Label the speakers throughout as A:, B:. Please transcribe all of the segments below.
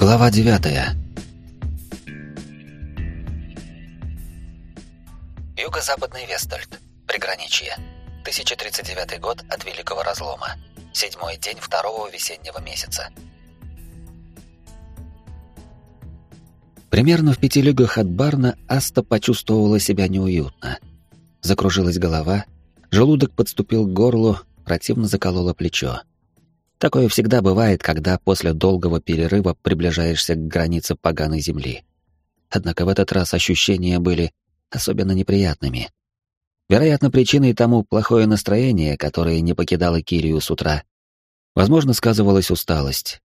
A: Глава девятая. Юго-западный Вестальд. Приграничье. 1039 год от Великого Разлома. Седьмой день второго весеннего месяца. Примерно в пяти лигах от Барна Аста почувствовала себя неуютно. Закружилась голова, желудок подступил к горлу, противно закололо плечо. Такое всегда бывает, когда после долгого перерыва приближаешься к границе поганой земли. Однако в этот раз ощущения были особенно неприятными. Вероятно, причиной тому плохое настроение, которое не покидало Кирию с утра. Возможно, сказывалась усталость.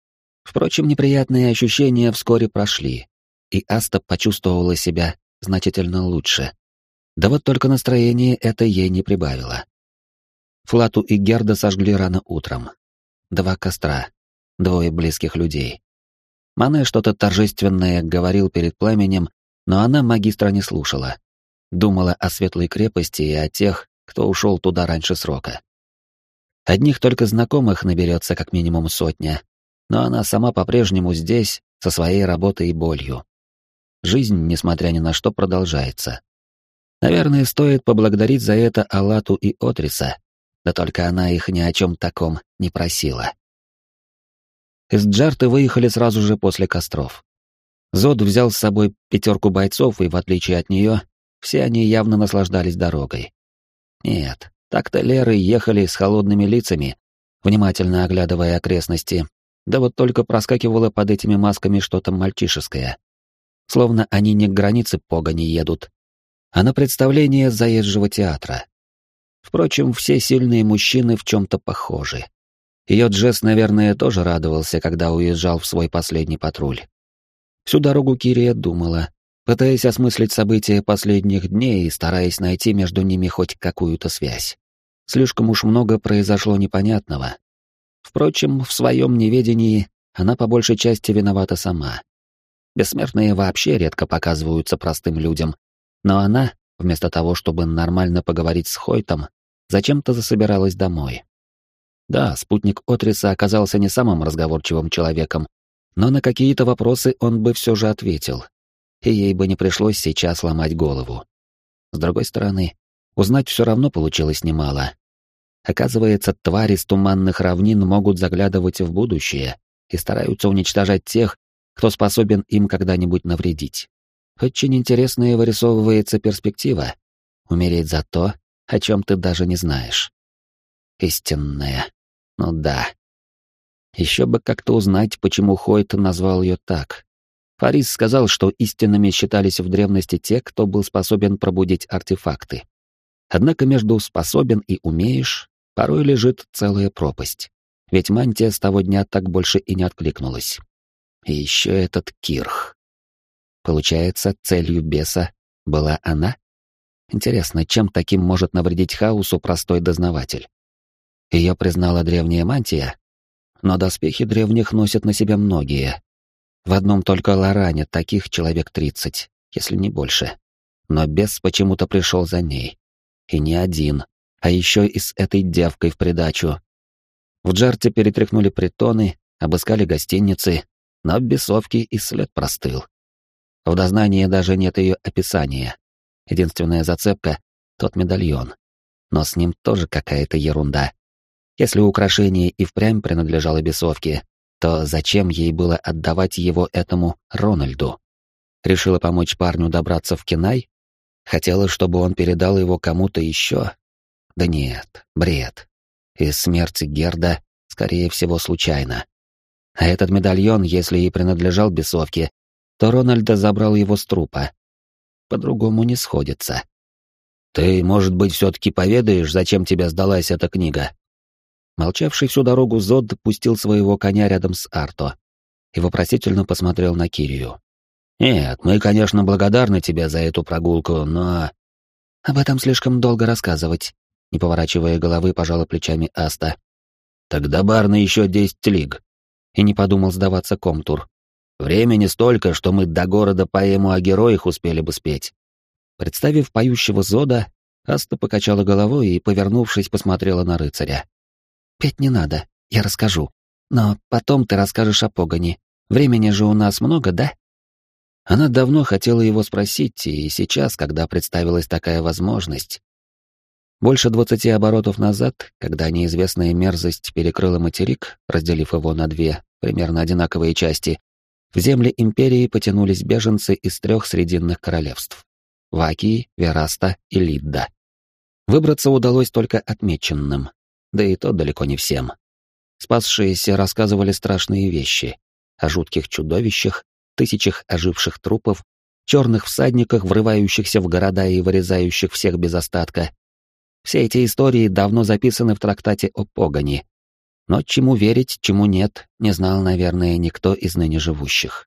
A: Впрочем, неприятные ощущения вскоре прошли, и Аста почувствовала себя значительно лучше. Да вот только настроение это ей не прибавило. Флату и Герда сожгли рано утром, два костра, двое близких людей. Мане что-то торжественное говорил перед пламенем, но она магистра не слушала. Думала о светлой крепости и о тех, кто ушел туда раньше срока. Одних только знакомых наберется как минимум сотня, но она сама по-прежнему здесь, со своей работой и болью. Жизнь, несмотря ни на что, продолжается. Наверное, стоит поблагодарить за это Алату и Отриса, да только она их ни о чем таком не просила. Из Джарты выехали сразу же после костров. Зод взял с собой пятерку бойцов, и, в отличие от нее, все они явно наслаждались дорогой. Нет, так-то Леры ехали с холодными лицами, внимательно оглядывая окрестности, да вот только проскакивало под этими масками что-то мальчишеское. Словно они не к границе погони едут, а на представление заезжего театра. Впрочем, все сильные мужчины в чем-то похожи. Ее Джесс, наверное, тоже радовался, когда уезжал в свой последний патруль. Всю дорогу Кирия думала, пытаясь осмыслить события последних дней и стараясь найти между ними хоть какую-то связь. Слишком уж много произошло непонятного. Впрочем, в своем неведении она по большей части виновата сама. Бессмертные вообще редко показываются простым людям, но она Вместо того, чтобы нормально поговорить с Хойтом, зачем-то засобиралась домой. Да, спутник Отриса оказался не самым разговорчивым человеком, но на какие-то вопросы он бы все же ответил, и ей бы не пришлось сейчас ломать голову. С другой стороны, узнать все равно получилось немало. Оказывается, твари с туманных равнин могут заглядывать в будущее и стараются уничтожать тех, кто способен им когда-нибудь навредить. Очень интересная вырисовывается перспектива. Умереть за то, о чем ты даже не знаешь. Истинная. Ну да. Еще бы как-то узнать, почему Хойт назвал ее так. Фарис сказал, что истинными считались в древности те, кто был способен пробудить артефакты. Однако между «способен» и «умеешь» порой лежит целая пропасть. Ведь мантия с того дня так больше и не откликнулась. И еще этот Кирх. Получается, целью беса была она? Интересно, чем таким может навредить хаосу простой дознаватель? Ее признала древняя мантия, но доспехи древних носят на себе многие. В одном только Лоране таких человек тридцать, если не больше. Но бес почему-то пришел за ней. И не один, а еще и с этой девкой в придачу. В Джарте перетряхнули притоны, обыскали гостиницы, но бесовки и след простыл. В дознании даже нет ее описания. Единственная зацепка — тот медальон. Но с ним тоже какая-то ерунда. Если украшение и впрямь принадлежало бесовке, то зачем ей было отдавать его этому Рональду? Решила помочь парню добраться в Кинай? Хотела, чтобы он передал его кому-то еще? Да нет, бред. Из смерти Герда, скорее всего, случайно. А этот медальон, если и принадлежал бесовке, то Рональда забрал его с трупа. По-другому не сходится. «Ты, может быть, все-таки поведаешь, зачем тебе сдалась эта книга?» Молчавший всю дорогу Зод пустил своего коня рядом с Арто и вопросительно посмотрел на Кирию. «Нет, мы, конечно, благодарны тебе за эту прогулку, но...» «Об этом слишком долго рассказывать», — не поворачивая головы, пожала плечами Аста. «Тогда Барна еще десять лиг». И не подумал сдаваться Комтур. Времени столько, что мы до города поэму о героях успели бы спеть. Представив поющего Зода, Аста покачала головой и, повернувшись, посмотрела на рыцаря. «Петь не надо, я расскажу. Но потом ты расскажешь о погоне. Времени же у нас много, да?» Она давно хотела его спросить, и сейчас, когда представилась такая возможность... Больше двадцати оборотов назад, когда неизвестная мерзость перекрыла материк, разделив его на две, примерно одинаковые части, в земли Империи потянулись беженцы из трех срединных королевств — Вакии, Вераста и Лидда. Выбраться удалось только отмеченным, да и то далеко не всем. Спасшиеся рассказывали страшные вещи о жутких чудовищах, тысячах оживших трупов, черных всадниках, врывающихся в города и вырезающих всех без остатка. Все эти истории давно записаны в трактате о Погоне, но чему верить, чему нет, не знал, наверное, никто из ныне живущих.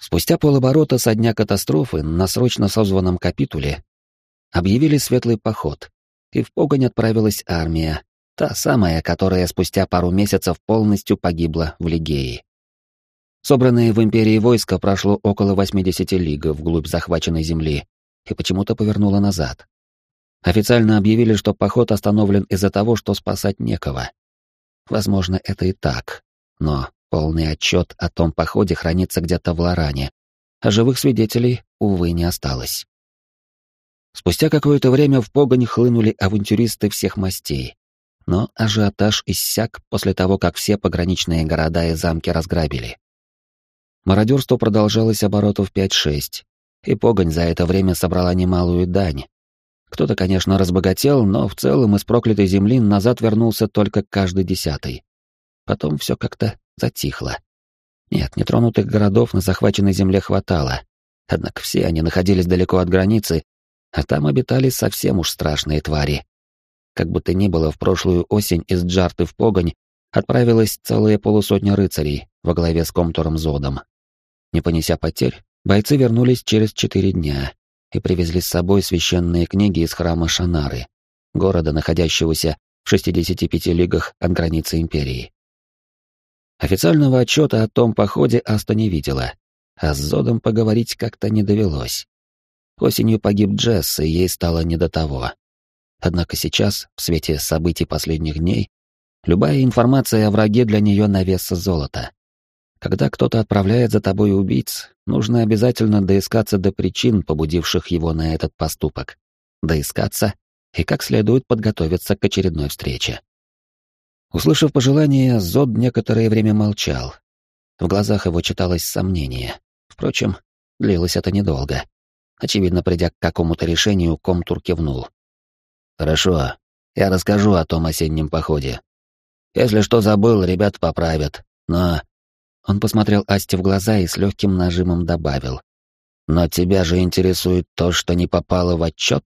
A: Спустя полоборота со дня катастрофы на срочно созванном капитуле объявили светлый поход, и в погонь отправилась армия, та самая, которая спустя пару месяцев полностью погибла в Лигее. Собранные в империи войска прошло около 80 лиг вглубь захваченной земли и почему-то повернуло назад. Официально объявили, что поход остановлен из-за того, что спасать некого. Возможно, это и так, но полный отчет о том походе хранится где-то в Лоране, а живых свидетелей, увы, не осталось. Спустя какое-то время в погонь хлынули авантюристы всех мастей, но ажиотаж иссяк после того, как все пограничные города и замки разграбили. Мародерство продолжалось оборотов 5-6, и погонь за это время собрала немалую дань, кто-то, конечно, разбогател, но в целом из проклятой земли назад вернулся только каждый десятый. Потом все как-то затихло. Нет, нетронутых городов на захваченной земле хватало. Однако все они находились далеко от границы, а там обитали совсем уж страшные твари. Как бы то ни было, в прошлую осень из Джарты в Погонь отправилась целая полусотня рыцарей во главе с Комтуром Зодом. Не понеся потерь, бойцы вернулись через четыре дня, и привезли с собой священные книги из храма Шанары, города, находящегося в 65 лигах от границы империи. Официального отчета о том походе Аста не видела, а с Зодом поговорить как-то не довелось. Осенью погиб Джесс, и ей стало не до того. Однако сейчас, в свете событий последних дней, любая информация о враге для нее на вес золота. Когда кто-то отправляет за тобой убийц, нужно обязательно доискаться до причин, побудивших его на этот поступок. Доискаться и как следует подготовиться к очередной встрече. Услышав пожелание, Зод некоторое время молчал. В глазах его читалось сомнение. Впрочем, длилось это недолго. Очевидно, придя к какому-то решению, Комтур кивнул. «Хорошо, я расскажу о том осеннем походе. Если что забыл, ребят поправят, но он посмотрел Асте в глаза и с легким нажимом добавил. «Но тебя же интересует то, что не попало в отчет?»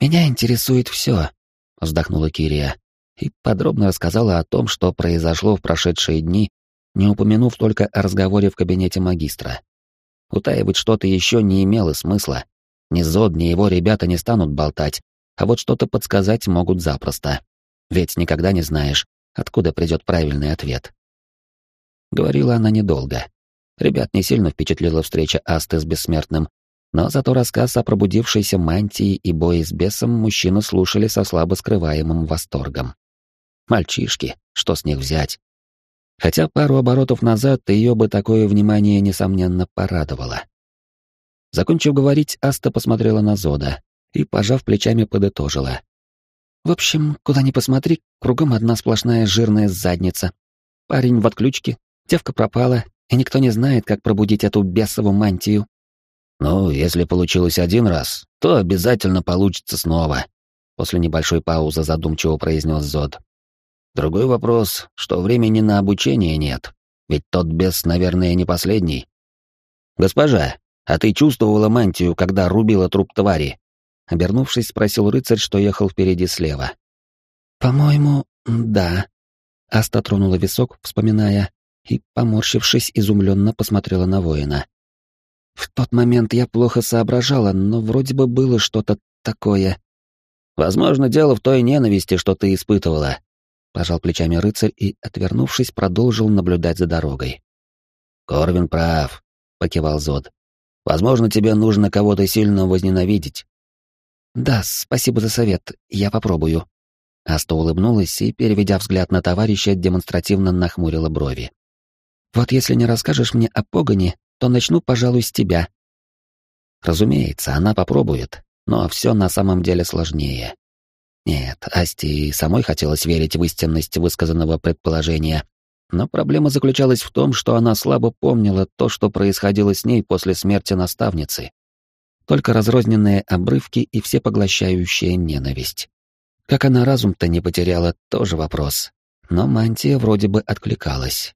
A: «Меня интересует все», — вздохнула Кирия и подробно рассказала о том, что произошло в прошедшие дни, не упомянув только о разговоре в кабинете магистра. Утаивать что-то еще не имело смысла. Ни Зод, ни его ребята не станут болтать, а вот что-то подсказать могут запросто. Ведь никогда не знаешь, откуда придет правильный ответ. Говорила она недолго. Ребят не сильно впечатлила встреча Асты с Бессмертным, но зато рассказ о пробудившейся мантии и бое с бесом мужчины слушали со слабо скрываемым восторгом. Мальчишки, что с них взять? Хотя пару оборотов назад ее бы такое внимание, несомненно, порадовало. Закончив говорить, Аста посмотрела на Зода и, пожав плечами, подытожила. «В общем, куда ни посмотри, кругом одна сплошная жирная задница. Парень в отключке, Девка пропала, и никто не знает, как пробудить эту бесову мантию. Ну, если получилось один раз, то обязательно получится снова. После небольшой паузы задумчиво произнес Зод. Другой вопрос, что времени на обучение нет, ведь тот бес, наверное, не последний. Госпожа, а ты чувствовала мантию, когда рубила труп твари? Обернувшись, спросил рыцарь, что ехал впереди слева. По-моему, да. Аста тронула висок, вспоминая, и, поморщившись, изумленно посмотрела на воина. В тот момент я плохо соображала, но вроде бы было что-то такое. Возможно, дело в той ненависти, что ты испытывала. Пожал плечами рыцарь и, отвернувшись, продолжил наблюдать за дорогой. Корвин прав, покивал Зод. Возможно, тебе нужно кого-то сильно возненавидеть. Да, спасибо за совет, я попробую. Аста улыбнулась и, переведя взгляд на товарища, демонстративно нахмурила брови. Вот если не расскажешь мне о погоне, то начну, пожалуй, с тебя». Разумеется, она попробует, но все на самом деле сложнее. Нет, Асти самой хотелось верить в истинность высказанного предположения, но проблема заключалась в том, что она слабо помнила то, что происходило с ней после смерти наставницы. Только разрозненные обрывки и всепоглощающая ненависть. Как она разум-то не потеряла, тоже вопрос. Но мантия вроде бы откликалась.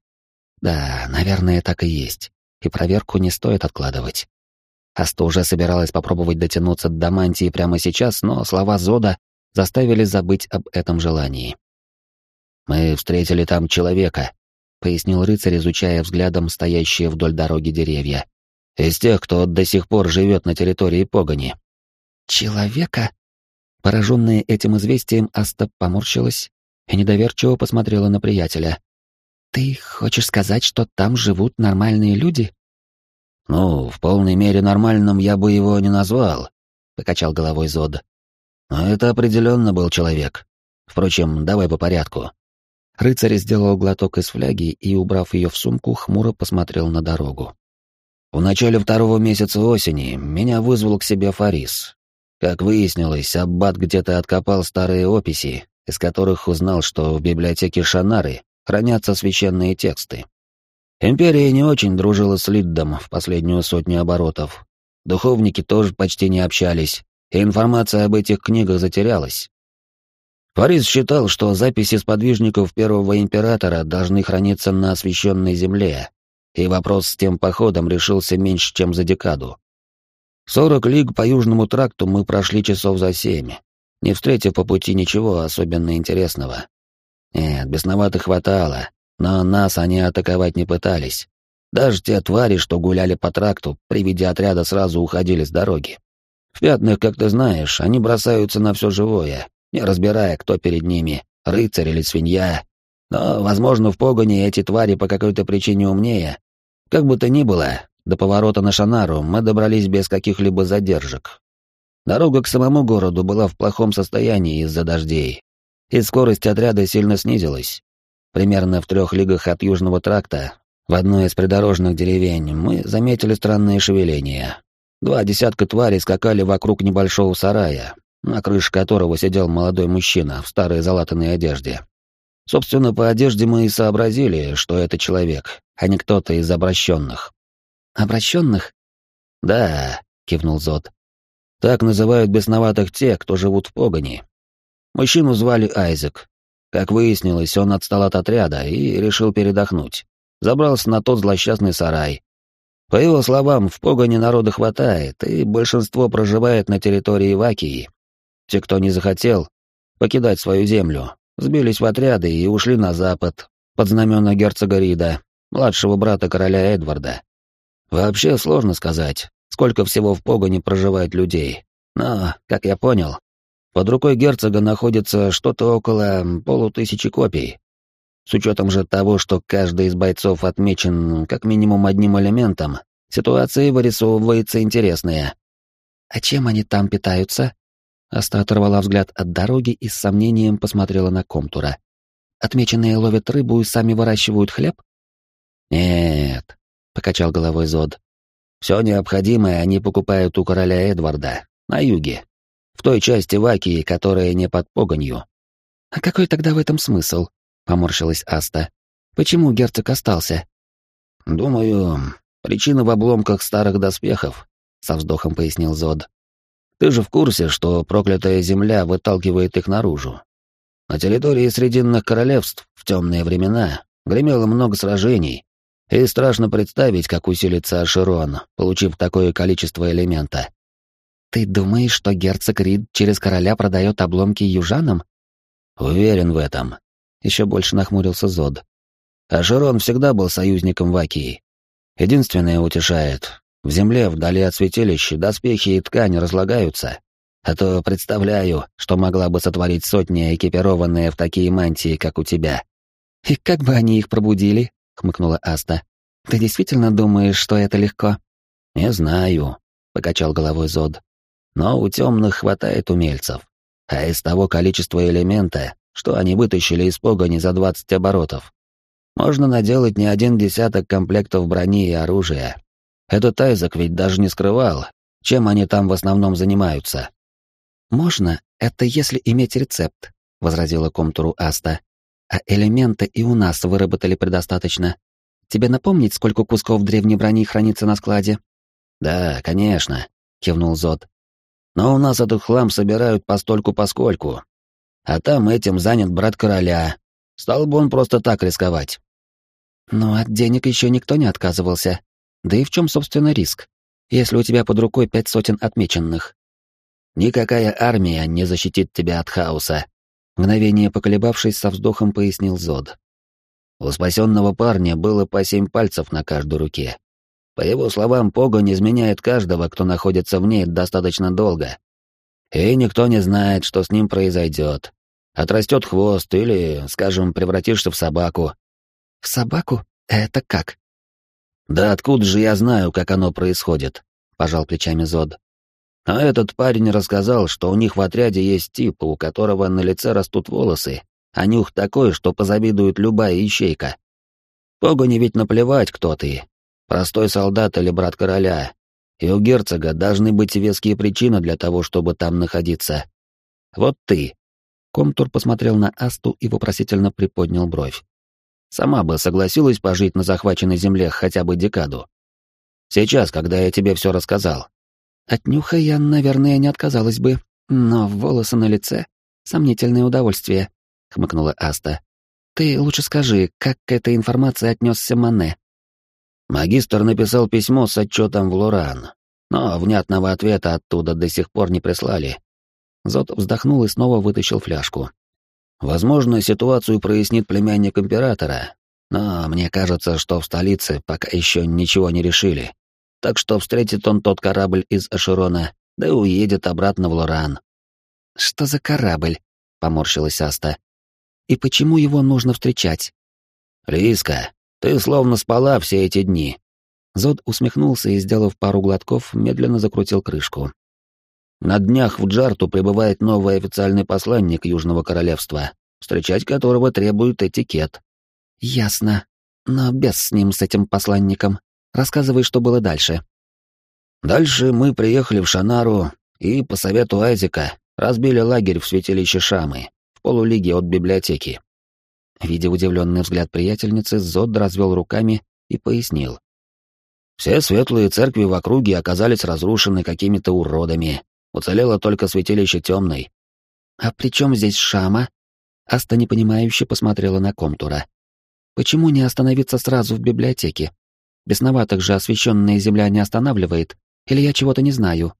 A: Да, наверное, так и есть. И проверку не стоит откладывать. Аста уже собиралась попробовать дотянуться до мантии прямо сейчас, но слова Зода заставили забыть об этом желании. «Мы встретили там человека», — пояснил рыцарь, изучая взглядом стоящие вдоль дороги деревья. «Из тех, кто до сих пор живет на территории Погони». «Человека?» Пораженная этим известием, Аста поморщилась и недоверчиво посмотрела на приятеля. «Ты хочешь сказать, что там живут нормальные люди?»
B: «Ну, в полной мере нормальным я бы его не назвал», — покачал головой Зод. «Но это определенно был человек. Впрочем, давай по порядку».
A: Рыцарь сделал глоток из фляги и, убрав ее в сумку, хмуро посмотрел на дорогу.
B: В начале второго месяца осени меня вызвал к себе Фарис. Как выяснилось, Аббат где-то откопал старые описи, из которых узнал, что в библиотеке Шанары хранятся священные тексты. Империя не очень дружила с Лиддом в последнюю сотню оборотов. Духовники тоже почти не общались, и информация об этих книгах затерялась. Фарис считал, что записи сподвижников первого императора должны храниться на освященной земле, и вопрос с тем походом решился меньше, чем за декаду. Сорок лиг по Южному тракту мы прошли часов за семь, не встретив по пути ничего особенно интересного. Нет, бесновато хватало, но нас они атаковать не пытались. Даже те твари, что гуляли по тракту, при виде отряда сразу уходили с дороги. В пятнах, как ты знаешь, они бросаются на все живое, не разбирая, кто перед ними, рыцарь или свинья. Но, возможно, в погоне эти твари по какой-то причине умнее. Как бы то ни было, до поворота на Шанару мы добрались без каких-либо задержек. Дорога к самому городу была в плохом состоянии из-за дождей, и скорость отряда сильно снизилась. Примерно в трех лигах от Южного тракта, в одной из придорожных деревень, мы заметили странные шевеления. Два десятка тварей скакали вокруг небольшого сарая, на крыше которого сидел молодой мужчина в старой залатанной одежде. Собственно, по одежде мы и сообразили, что это человек, а не кто-то из обращенных.
A: «Обращенных?»
B: «Да», — кивнул Зод. «Так называют бесноватых те, кто живут в погоне. Мужчину звали Айзек, как выяснилось, он отстал от отряда и решил передохнуть. Забрался на тот злосчастный сарай. По его словам, в погоне народа хватает, и большинство проживает на территории Вакии. Те, кто не захотел покидать свою землю, сбились в отряды и ушли на запад, под знамена герцога Рида, младшего брата короля Эдварда. Вообще сложно сказать, сколько всего в погоне проживает людей. Но, как я понял, под рукой герцога находится что-то около полутысячи копий. С учетом же того, что каждый из бойцов отмечен как минимум одним элементом, ситуация вырисовывается интересная.
A: «А чем они там питаются?» Аста оторвала взгляд от дороги и с сомнением посмотрела на Комтура. «Отмеченные ловят рыбу и сами выращивают хлеб?»
B: «Нет», — покачал головой Зод. «Все необходимое они покупают у короля Эдварда, на юге, в той части Вакии, которая не под погонью.
A: «А какой тогда в этом смысл?» — поморщилась Аста. «Почему герцог остался?»
B: «Думаю, причина в обломках старых доспехов», — со вздохом пояснил Зод. «Ты же в курсе, что проклятая земля выталкивает их наружу. На территории Срединных Королевств в темные времена гремело много сражений, и страшно представить, как усилится Аширон, получив такое количество элемента.
A: «Ты думаешь, что герцог Рид через короля продает обломки южанам?»
B: «Уверен в этом», — еще больше нахмурился Зод. «А Широн всегда был союзником Вакии. Единственное утешает, в земле, вдали от святилища, доспехи и ткань разлагаются. А то представляю, что могла бы сотворить сотни, экипированные в такие мантии, как у тебя».
A: «И как бы они их пробудили?» — хмыкнула Аста. «Ты действительно думаешь, что это легко?»
B: «Не знаю», — покачал головой Зод. Но у темных хватает умельцев. А из того количества элемента, что они вытащили из погони за 20 оборотов, Можно наделать не один десяток комплектов брони и оружия. Этот Айзек ведь даже не скрывал, чем они там в основном занимаются.
A: «Можно, это если иметь рецепт», — возразила комтуру Аста. «А элементы и у нас выработали предостаточно. Тебе напомнить, сколько кусков древней брони хранится на складе?»
B: «Да, конечно», — кивнул Зод. «Но у нас этот хлам собирают постольку-поскольку. А там этим занят брат короля. Стал бы он просто так рисковать».
A: «Но от денег еще никто не отказывался. Да и в чем, собственно, риск, если у тебя под рукой пять сотен отмеченных?»
B: «Никакая армия не защитит тебя от хаоса», — мгновение поколебавшись со вздохом пояснил Зод. У спасенного парня было по семь пальцев на каждой руке. По его словам, погонь изменяет каждого, кто находится в ней достаточно долго. И никто не знает, что с ним произойдет. Отрастет хвост или, скажем, превратишься в собаку.
A: В собаку? Это как?
B: Да откуда же я знаю, как оно происходит? Пожал плечами Зод. А этот парень рассказал, что у них в отряде есть тип, у которого на лице растут волосы, а нюх такой, что позавидует любая ищейка. Погони ведь наплевать, кто ты, Простой солдат или брат короля. И у герцога должны быть веские причины для того, чтобы там находиться. Вот ты. Комтур посмотрел на Асту и вопросительно приподнял бровь. Сама бы согласилась пожить на захваченной земле хотя бы декаду. Сейчас, когда я тебе все рассказал.
A: От нюха я, наверное, не отказалась бы, но волосы на лице — сомнительное удовольствие, — хмыкнула Аста. Ты лучше скажи, как к этой информации отнесся Мане?
B: Магистр написал письмо с отчетом в Лоран, но внятного ответа оттуда до сих пор не прислали. Зод вздохнул и снова вытащил фляжку. Возможно, ситуацию прояснит племянник императора, но мне кажется, что в столице пока еще ничего не решили. Так что встретит он тот корабль из Аширона, да и уедет обратно в Лоран.
A: «Что за корабль?» — поморщилась Аста. «И почему его нужно встречать?»
B: «Риска, ты словно спала все эти дни. Зод усмехнулся и, сделав пару глотков, медленно закрутил крышку. На днях в Джарту прибывает новый официальный посланник Южного Королевства, встречать которого требует этикет.
A: Ясно. Но без с ним, с этим посланником. Рассказывай, что было дальше.
B: Дальше мы приехали в Шанару и, по совету Айзека, разбили лагерь в святилище Шамы, в полулиге от библиотеки.
A: Видя удивленный взгляд приятельницы, Зод развел руками и пояснил.
B: Все светлые церкви в округе оказались разрушены какими-то уродами. Уцелело только святилище темной.
A: «А при чем здесь Шама?» Аста непонимающе посмотрела на Комтура. «Почему не остановиться сразу в библиотеке? Бесноватых же освещенная земля не останавливает, или я чего-то не знаю?»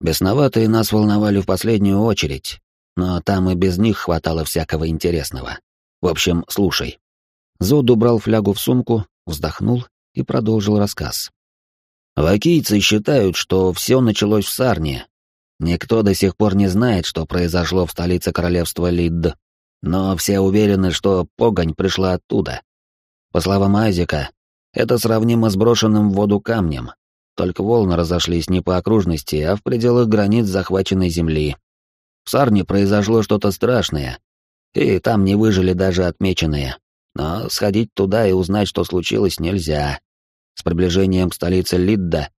B: «Бесноватые нас волновали в последнюю очередь, но там и без них хватало всякого интересного. В общем, слушай. Зод убрал флягу в сумку, вздохнул и продолжил рассказ. Вакийцы считают, что все началось в Сарне. Никто до сих пор не знает, что произошло в столице королевства Лидд, но все уверены, что погонь пришла оттуда. По словам Айзека, это сравнимо с брошенным в воду камнем, только волны разошлись не по окружности, а в пределах границ захваченной земли. В Сарне произошло что-то страшное, и там не выжили даже отмеченные. Но сходить туда и узнать, что случилось, нельзя. С приближением к столице Лидда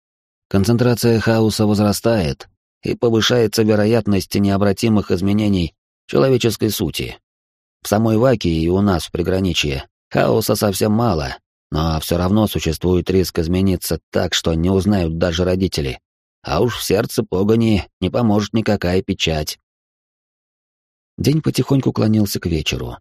B: концентрация хаоса возрастает, и повышается вероятность необратимых изменений человеческой сути. В самой Ваке и у нас в приграничье хаоса совсем мало, но все равно существует риск измениться так, что не узнают даже родители. А уж в сердце погони не поможет никакая печать.
A: День потихоньку клонился к вечеру.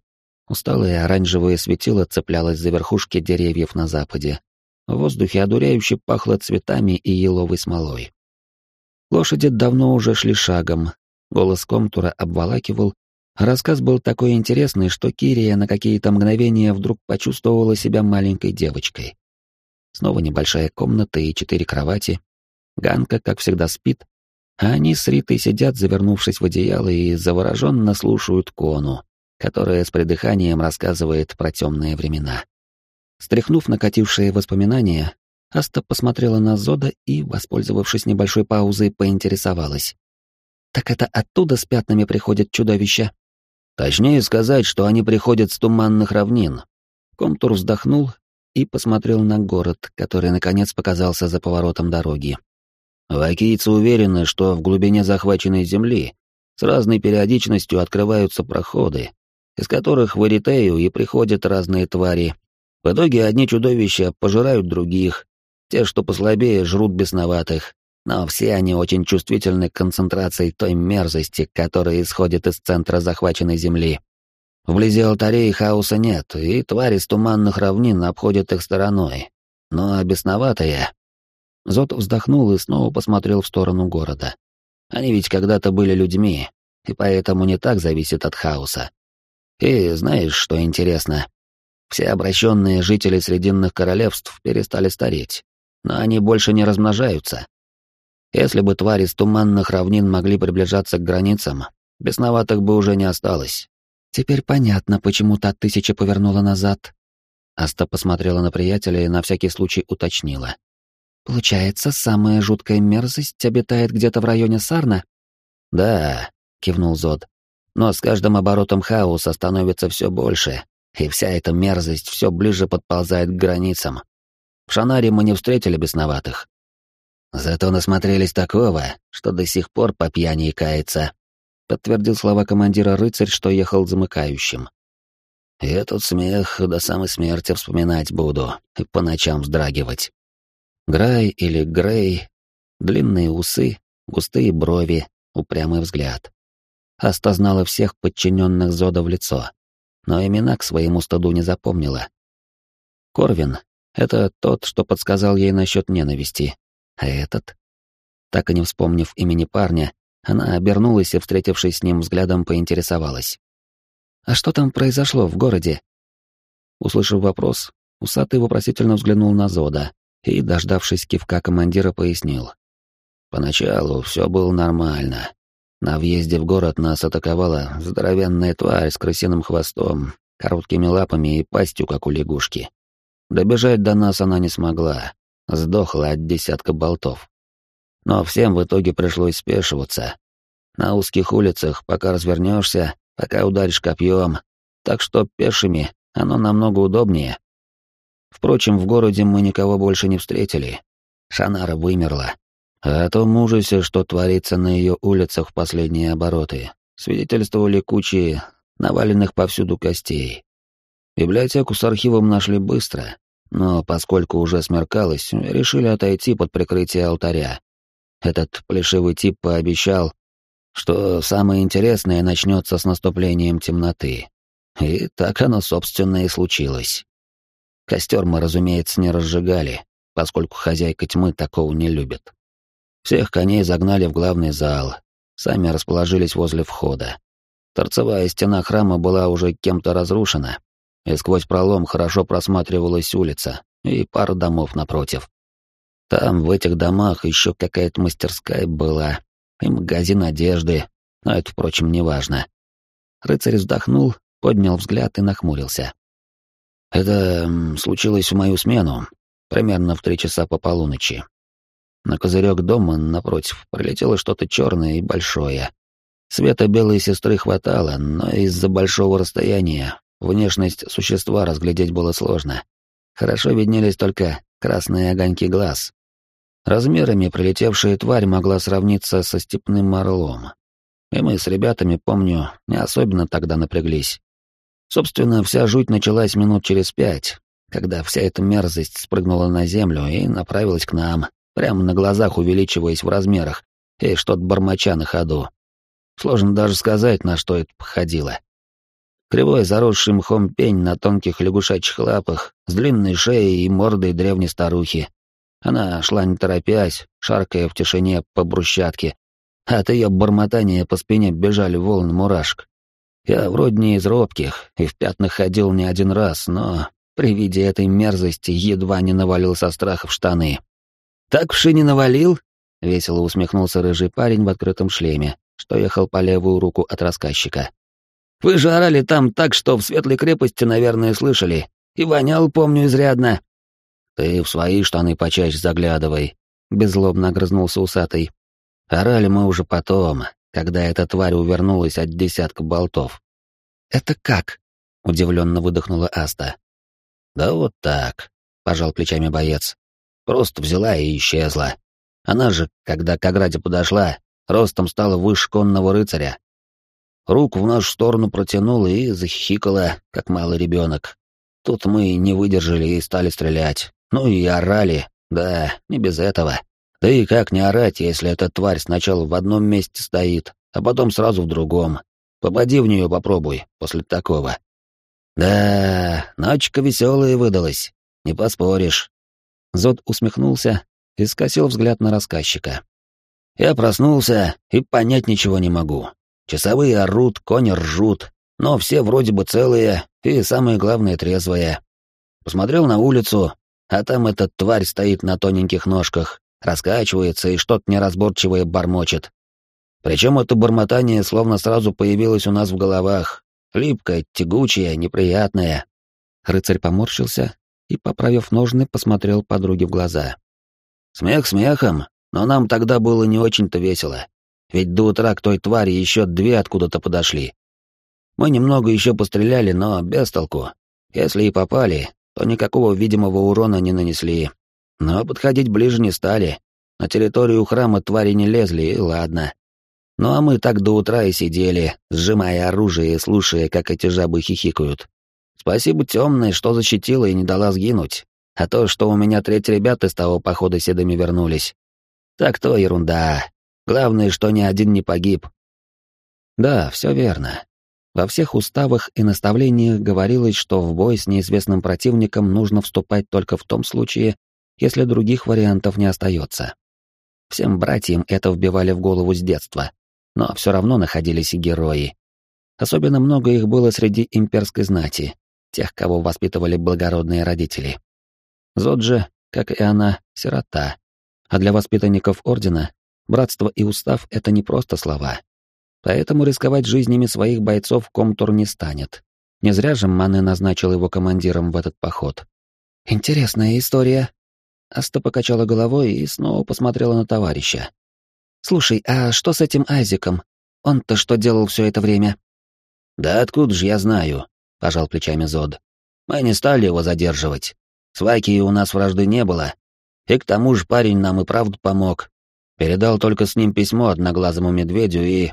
A: Усталое оранжевое светило цеплялось за верхушки деревьев на западе. В воздухе одуряюще пахло цветами и еловой смолой. Лошади давно уже шли шагом, голос комтура обволакивал, рассказ был такой интересный, что Кирия на какие-то мгновения вдруг почувствовала себя маленькой девочкой. Снова небольшая комната и четыре кровати. Ганка, как всегда, спит, а они с Ритой сидят, завернувшись в одеяло, и завороженно слушают Кону, которая с придыханием рассказывает про темные времена. Стряхнув накатившие воспоминания, Аста посмотрела на Зода и, воспользовавшись небольшой паузой, поинтересовалась. «Так это оттуда с пятнами приходят чудовища?»
B: «Точнее сказать, что они приходят с туманных равнин.
A: Комтур вздохнул и посмотрел на город, который наконец показался за поворотом дороги.
B: Вакийцы уверены, что в глубине захваченной земли с разной периодичностью открываются проходы, из которых в Эритею и приходят разные твари. В итоге одни чудовища пожирают других, те, что послабее, жрут бесноватых, но все они очень чувствительны к концентрации той мерзости, которая исходит из центра захваченной земли. Вблизи алтарей хаоса нет, и твари с туманных равнин обходят их стороной. Но бесноватые...
A: Зод вздохнул и снова посмотрел в сторону города.
B: Они ведь когда-то были людьми, и поэтому не так зависят от хаоса. И знаешь, что интересно? Все обращенные жители Срединных Королевств перестали стареть, но они больше не размножаются. Если бы твари с туманных равнин могли приближаться к границам, бесноватых бы уже не осталось.
A: Теперь понятно, почему та тысяча повернула назад. Аста посмотрела на приятеля и на всякий случай уточнила. Получается, самая жуткая мерзость обитает где-то в районе Сарна?
B: Да, кивнул Зод. Но с каждым оборотом хаоса становится все больше, и вся эта мерзость все ближе подползает к границам. В Шанаре мы не встретили бесноватых, Зато насмотрелись такого, что до сих пор по пьяни кается. Подтвердил слова командира рыцарь, что ехал замыкающим. Я тут смех до самой смерти вспоминать буду и по ночам вздрагивать. Грай или Грей, длинные усы, густые брови, упрямый взгляд. Аста знала всех подчиненных Зода в лицо, но имена к своему стаду не запомнила. Корвин — это тот, что подсказал ей насчет ненависти, а этот? Так и не вспомнив имени парня, она обернулась и, встретившись с ним взглядом, поинтересовалась. «А что там произошло в городе?» Услышав вопрос, усатый вопросительно взглянул на Зода и, дождавшись кивка командира, пояснил. «Поначалу все было нормально. На въезде в город нас атаковала здоровенная тварь с крысиным хвостом, короткими лапами и пастью, как у лягушки. Добежать до нас она не смогла, Сдохла от десятка болтов. Но всем в итоге пришлось спешиваться. На узких улицах, пока развернешься, пока ударишь копьем, так что пешими оно намного удобнее. Впрочем, в городе мы никого больше не встретили. Шанара вымерла. А о том ужасе, что творится на ее улицах в последние обороты, свидетельствовали кучи наваленных повсюду костей. Библиотеку с архивом нашли быстро, но поскольку уже смеркалось, решили отойти под прикрытие алтаря. Этот плешивый тип пообещал, что самое интересное начнется с наступлением темноты. И так оно, собственно, и случилось. Костер мы, разумеется, не разжигали, поскольку хозяйка тьмы такого не любит. Всех коней загнали в главный зал, сами расположились возле входа. Торцевая стена храма была уже кем-то разрушена, и сквозь пролом хорошо просматривалась улица и пара домов напротив. Там, в этих домах, еще какая-то мастерская была, и магазин одежды, но это, впрочем, не важно. Рыцарь вздохнул, поднял взгляд и нахмурился. Это случилось в мою смену, примерно в три часа по полуночи. На козырек дома напротив пролетело что-то черное и большое. Света белой сестры хватало, но из-за большого расстояния Внешность существа разглядеть было сложно. Хорошо виднелись только красные огоньки глаз. Размерами прилетевшая тварь могла сравниться со степным орлом. И мы с ребятами, помню, не особенно тогда напряглись. Собственно, вся жуть началась минут через пять, когда вся эта мерзость спрыгнула на землю и направилась к нам, прямо на глазах увеличиваясь в размерах, и что-то бормоча на ходу. Сложно даже сказать, на что это походило. Кривой заросший мхом пень на тонких лягушачьих лапах, с длинной шеей и мордой древней старухи. Она шла не торопясь, шаркая в тишине по брусчатке. От ее бормотания по спине бежали волны мурашек. Я вроде не из робких и в пятнах ходил не один раз, но при виде этой мерзости едва не навалил со страха в штаны. «Так вши не навалил?» — весело усмехнулся рыжий парень в открытом шлеме, что ехал по левую руку от рассказчика. Вы же орали там так, что в Светлой крепости, наверное, слышали. И вонял, помню, изрядно». «Ты в свои штаны почаще заглядывай», — беззлобно огрызнулся усатый. «Орали мы уже потом, когда эта тварь увернулась от десятка болтов».
A: «Это как?» — удивленно выдохнула Аста.
B: Да вот так, пожал плечами боец. Просто взяла и исчезла. Она же, когда к ограде подошла, ростом стала выше конного рыцаря. Руку в нашу сторону протянула и захихикала, как малый ребенок. Тут мы не выдержали и стали стрелять. Ну и орали, да, не без этого. Да и как не орать, если эта тварь сначала в одном месте стоит, а потом сразу в другом. Попади в нее попробуй после такого. Да, ночка веселая выдалась, не поспоришь. Зод усмехнулся и скосил взгляд на рассказчика. Я проснулся и понять ничего не могу. Часовые орут, кони ржут, но все вроде бы целые и, самое главное, трезвые. Посмотрел на улицу, а там эта тварь стоит на тоненьких ножках, раскачивается и что-то неразборчивое бормочет. Причем это бормотание словно сразу появилось у нас в головах. Липкое, тягучее, неприятное.
A: Рыцарь поморщился и, поправив ножны, посмотрел подруге в глаза.
B: Смех смехом, но нам тогда было не очень-то весело. Ведь до утра к той твари еще две откуда-то подошли. Мы немного еще постреляли, но без толку. Если и попали, то никакого видимого урона не нанесли, но подходить ближе не стали. На территорию храма твари не лезли, и ладно. Ну а мы так до утра и сидели, сжимая оружие и слушая, как эти жабы хихикают. Спасибо темной, что защитила и не дала сгинуть. А то, что у меня треть ребят из того похода седыми вернулись. Так то ерунда. Главное, что ни один не погиб.
A: Да, все верно. Во всех уставах и наставлениях говорилось, что в бой с неизвестным противником нужно вступать только в том случае, если других вариантов не остается. Всем братьям это вбивали в голову с детства, но все равно находились и герои. Особенно много их было среди имперской знати, тех, кого воспитывали благородные родители. Зод же, как и она, сирота. А для воспитанников Ордена братство и устав — это не просто слова. Поэтому рисковать жизнями своих бойцов Комтур не станет. Не зря же Мане назначил его командиром в этот поход. «Интересная история», Аста покачала головой и снова посмотрела на товарища. «Слушай, а что с этим Айзиком? Он-то что делал все это время?»
B: «Да откуда же я знаю?» — пожал плечами Зод. «Мы не стали его задерживать. С Ваки у нас вражды не было. И к тому же парень нам и правду помог. Передал только с ним письмо одноглазому медведю и...»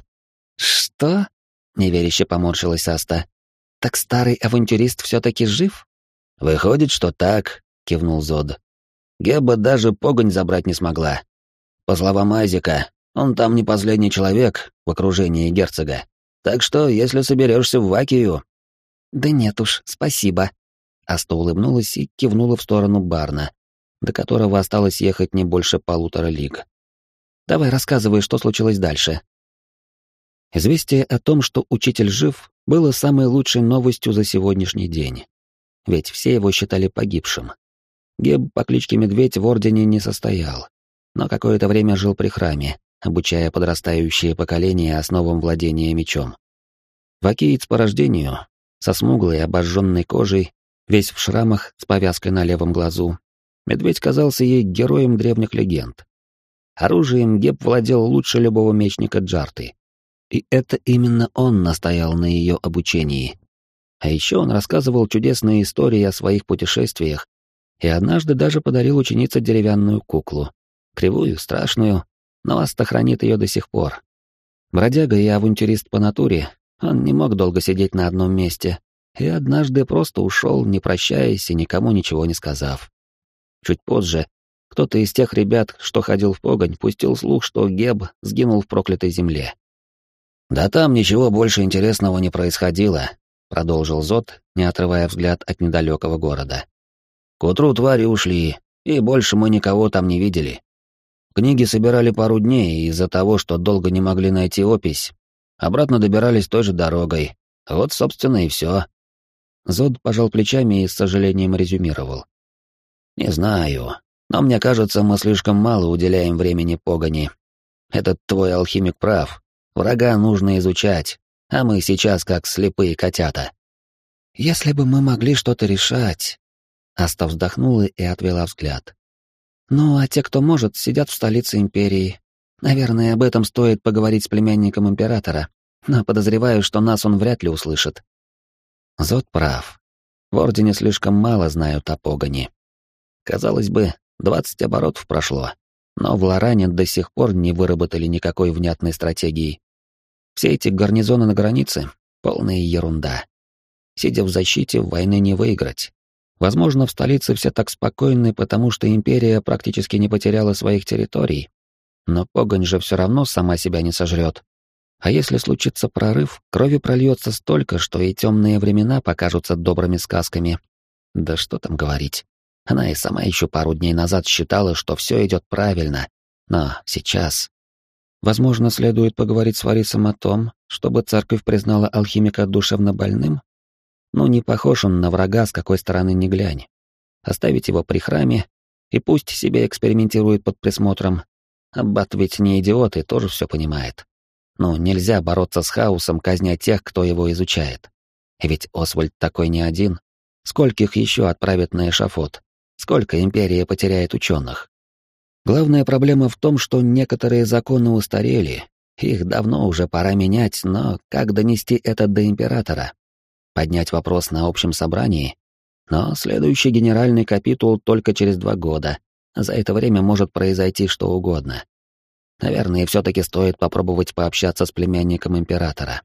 A: «Что?» — неверяще поморщилась Аста. «Так старый авантюрист все-таки жив?»
B: «Выходит, что так», — кивнул Зод. Геба даже погонь забрать не смогла. По словам Айзека, он там не последний человек в окружении герцога. Так что, если соберешься в Вакию...
A: Да нет уж, спасибо. Аста улыбнулась и кивнула в сторону Барна, до которого осталось ехать не больше полутора лиг. Давай рассказывай, что случилось дальше. Известие о том, что учитель жив, было самой лучшей новостью за сегодняшний день. Ведь все его считали погибшим. Геб по кличке Медведь в Ордене не состоял, но какое-то время жил при храме, обучая подрастающее поколение основам владения мечом. Вакиец по рождению, со смуглой обожженной кожей, весь в шрамах с повязкой на левом глазу, Медведь казался ей героем древних легенд. Оружием Геб владел лучше любого мечника Джарты. И это именно он настоял на ее обучении. А еще он рассказывал чудесные истории о своих путешествиях и однажды даже подарил ученице деревянную куклу. Кривую, страшную, но Аста хранит ее до сих пор. Бродяга и авантюрист по натуре, он не мог долго сидеть на одном месте, и однажды просто ушел, не прощаясь и никому ничего не сказав. Чуть позже кто-то из тех ребят, что ходил в погонь, пустил слух, что Геб сгинул в проклятой земле.
B: «Да там ничего больше интересного не происходило», — продолжил Зод, не отрывая взгляд от недалекого города. К утру твари ушли, и больше мы никого там не видели. Книги собирали пару дней из-за того, что долго не могли найти опись. Обратно добирались той же дорогой. Вот, собственно, и все.
A: Зод пожал плечами и с сожалением резюмировал.
B: «Не знаю, но мне кажется, мы слишком мало уделяем времени погони. Этот твой алхимик прав. Врага нужно изучать, а мы сейчас как слепые котята».
A: «Если бы мы могли что-то решать, Аста вздохнула и отвела взгляд. «Ну, а те, кто может, сидят в столице империи. Наверное, об этом стоит поговорить с племянником императора, но подозреваю, что нас он вряд ли услышит». Зод прав. В Ордене слишком мало знают о погоне. Казалось бы, двадцать оборотов прошло, но в Лоране до сих пор не выработали никакой внятной стратегии. Все эти гарнизоны на границе — полная ерунда. Сидя в защите, войны не выиграть. Возможно, в столице все так спокойны, потому что империя практически не потеряла своих территорий. Но погонь же все равно сама себя не сожрет. А если случится прорыв, крови прольется столько, что и темные времена покажутся добрыми сказками. Да что там говорить. Она и сама еще пару дней назад считала, что все идет правильно. Но сейчас... Возможно, следует поговорить с Варисом о том, чтобы церковь признала алхимика душевно больным? Ну, не похож он на врага, с какой стороны ни глянь. Оставить его при храме, и пусть себе экспериментирует под присмотром. Аббат ведь не идиот и тоже все понимает. Но нельзя бороться с хаосом, казня тех, кто его изучает. Ведь Освальд такой не один. Скольких еще отправят на эшафот? Сколько империя потеряет ученых? Главная проблема в том, что некоторые законы устарели, их давно уже пора менять, но как донести это до императора? Поднять вопрос на общем собрании? Но следующий генеральный капитул только через два года. За это время может произойти что угодно. Наверное, все-таки стоит попробовать пообщаться с племянником императора.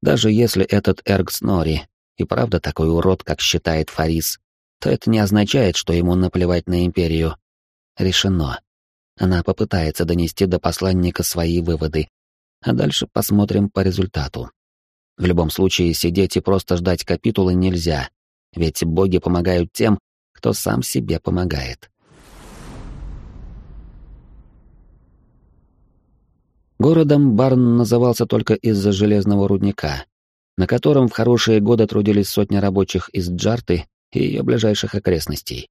A: Даже если этот Эрг Снори и правда такой урод, как считает Фарис, то это не означает, что ему наплевать на империю. Решено. Она попытается донести до посланника свои выводы, а дальше посмотрим по результату. В любом случае, сидеть и просто ждать капитулы нельзя, ведь боги помогают тем, кто сам себе помогает. Городом Барн назывался только из-за железного рудника, на котором в хорошие годы трудились сотни рабочих из Джарты и ее ближайших окрестностей.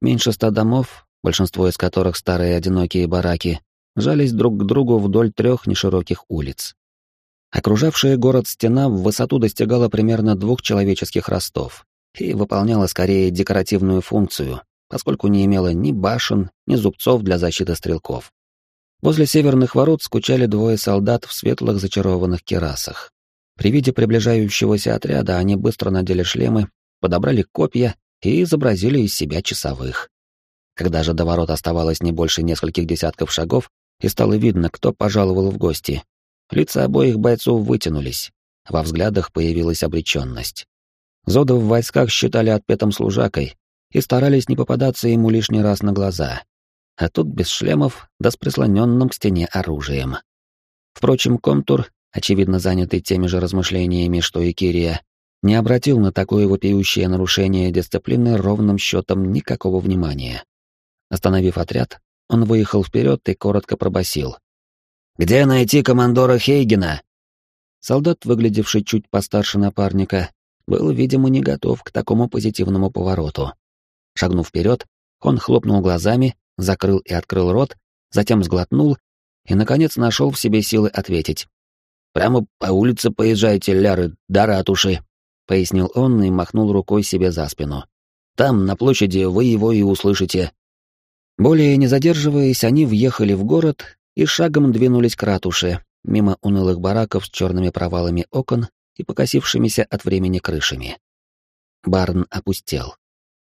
A: Меньше ста домов, большинство из которых старые одинокие бараки, жались друг к другу вдоль трех нешироких улиц. Окружавшая город стена в высоту достигала примерно двух человеческих ростов и выполняла скорее декоративную функцию, поскольку не имела ни башен, ни зубцов для защиты стрелков. Возле северных ворот скучали двое солдат в светлых зачарованных керасах. При виде приближающегося отряда они быстро надели шлемы подобрали копья и изобразили из себя часовых. Когда же до ворот оставалось не больше нескольких десятков шагов, и стало видно, кто пожаловал в гости, лица обоих бойцов вытянулись, во взглядах появилась обреченность. Зода в войсках считали отпетым служакой и старались не попадаться ему лишний раз на глаза. А тут без шлемов, да с прислоненным к стене оружием. Впрочем, Комтур, очевидно занятый теми же размышлениями, что и Кирия, не обратил на такое вопиющее нарушение дисциплины ровным счетом никакого внимания. Остановив отряд, он выехал вперед и коротко пробасил: «Где найти командора Хейгена?» Солдат, выглядевший чуть постарше напарника, был, видимо, не готов к такому позитивному повороту. Шагнув вперед, он хлопнул глазами, закрыл и открыл рот, затем сглотнул и, наконец, нашел в себе силы ответить. «Прямо по улице поезжайте, ляры, да ратуши!» — пояснил он и махнул рукой себе за спину. «Там, на площади, вы его и услышите». Более не задерживаясь, они въехали в город и шагом двинулись к ратуше, мимо унылых бараков с черными провалами окон и покосившимися от времени крышами. Барн опустел.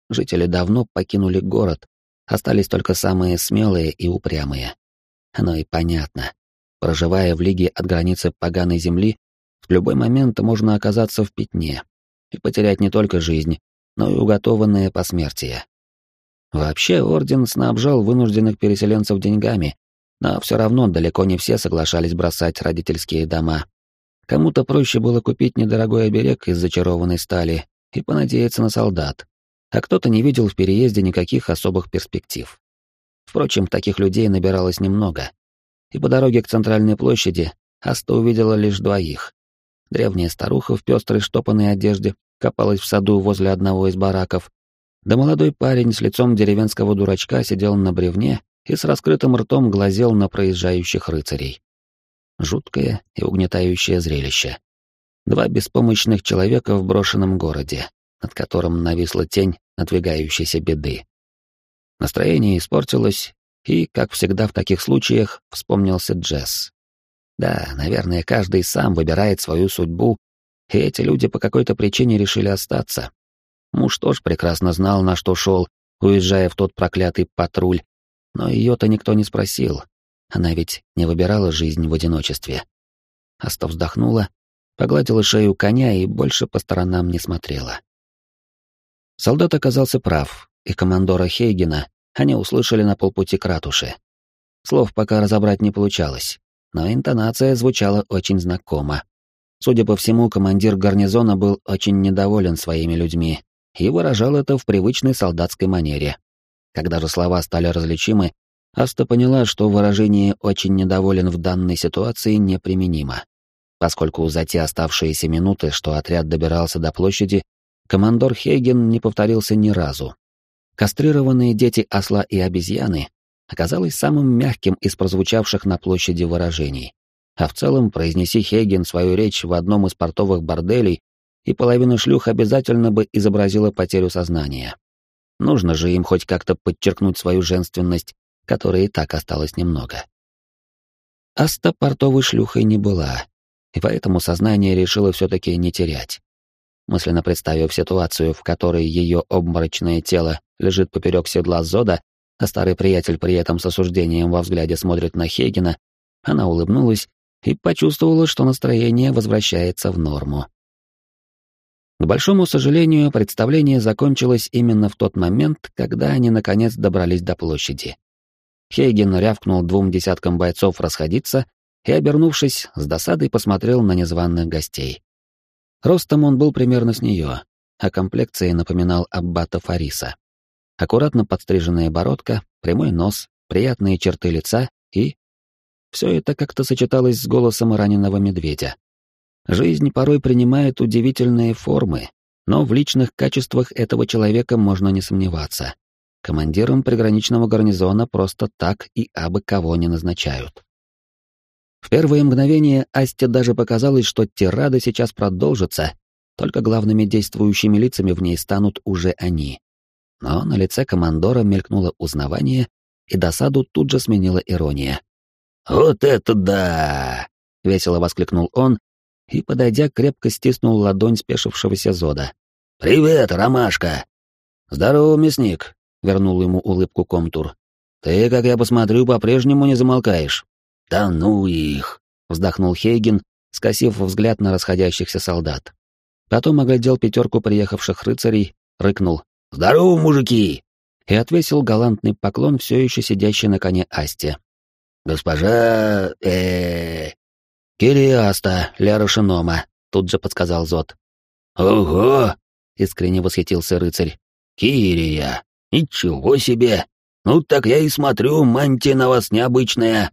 A: Жители давно покинули город, остались только самые смелые и упрямые. Оно и понятно. Проживая в лиге от границы поганой земли, в любой момент можно оказаться в пятне и потерять не только жизнь, но и уготованное посмертие. Вообще, Орден снабжал вынужденных переселенцев деньгами, но все равно далеко не все соглашались бросать родительские дома. Кому-то проще было купить недорогой оберег из зачарованной стали и понадеяться на солдат, а кто-то не видел в переезде никаких особых перспектив. Впрочем, таких людей набиралось немного. И по дороге к центральной площади Аста увидела лишь двоих Древняя старуха в пестрой штопанной одежде копалась в саду возле одного из бараков, да молодой парень с лицом деревенского дурачка сидел на бревне и с раскрытым ртом глазел на проезжающих рыцарей. Жуткое и угнетающее зрелище. Два беспомощных человека в брошенном городе, над которым нависла тень надвигающейся беды. Настроение испортилось, и, как всегда в таких случаях, вспомнился Джесс. Да, наверное, каждый сам выбирает свою судьбу, и эти люди по какой-то причине решили остаться. Муж тоже прекрасно знал, на что шел, уезжая в тот проклятый патруль, но ее-то никто не спросил. Она ведь не выбирала жизнь в одиночестве. Аста вздохнула, погладила шею коня и больше по сторонам не смотрела. Солдат оказался прав, и командора Хейгена они услышали на полпути к ратуше. Слов пока разобрать не получалось, но интонация звучала очень знакомо. Судя по всему, командир гарнизона был очень недоволен своими людьми и выражал это в привычной солдатской манере. Когда же слова стали различимы, Аста поняла, что выражение «очень недоволен» в данной ситуации неприменимо. Поскольку за те оставшиеся минуты, что отряд добирался до площади, командор Хейген не повторился ни разу. Кастрированные дети осла и обезьяны оказалось самым мягким из прозвучавших на площади выражений. А в целом, произнеси Хейген свою речь в одном из портовых борделей, и половина шлюх обязательно бы изобразила потерю сознания. Нужно же им хоть как-то подчеркнуть свою женственность, которой и так осталось немного. Аста портовой шлюхой не была, и поэтому сознание решила все-таки не терять. Мысленно представив ситуацию, в которой ее обморочное тело лежит поперек седла Зода, а старый приятель при этом с осуждением во взгляде смотрит на Хейгена, она улыбнулась и почувствовала, что настроение возвращается в норму. К большому сожалению, представление закончилось именно в тот момент, когда они наконец добрались до площади. Хейген рявкнул двум десяткам бойцов расходиться и, обернувшись, с досадой посмотрел на незваных гостей. Ростом он был примерно с нее, а комплекцией напоминал аббата Фариса. Аккуратно подстриженная бородка, прямой нос, приятные черты лица и... Все это как-то сочеталось с голосом раненого медведя. Жизнь порой принимает удивительные формы, но в личных качествах этого человека можно не сомневаться. Командиром приграничного гарнизона просто так и абы кого не назначают. В первые мгновения Асте даже показалось, что тирада сейчас продолжится, только главными действующими лицами в ней станут уже они. Но на лице командора мелькнуло узнавание, и досаду тут же сменила ирония. «Вот это да!» — весело воскликнул он и, подойдя, крепко стиснул ладонь спешившегося Зода. «Привет, Ромашка!» «Здорово, мясник!» — вернул ему улыбку Комтур. «Ты, как я посмотрю, по-прежнему не замолкаешь». «Да ну их!» — вздохнул Хейген, скосив взгляд на расходящихся солдат. Потом оглядел пятерку приехавших рыцарей, рыкнул. «Здорово, мужики!» и отвесил галантный поклон все еще сидящей на коне Асте. «Госпожа... э «Кириаста, Ляра Шинома», — тут же подсказал Зод. «Ого!» — искренне восхитился рыцарь. «Кирия! Ничего себе! Ну так я и смотрю, мантия на вас необычная!»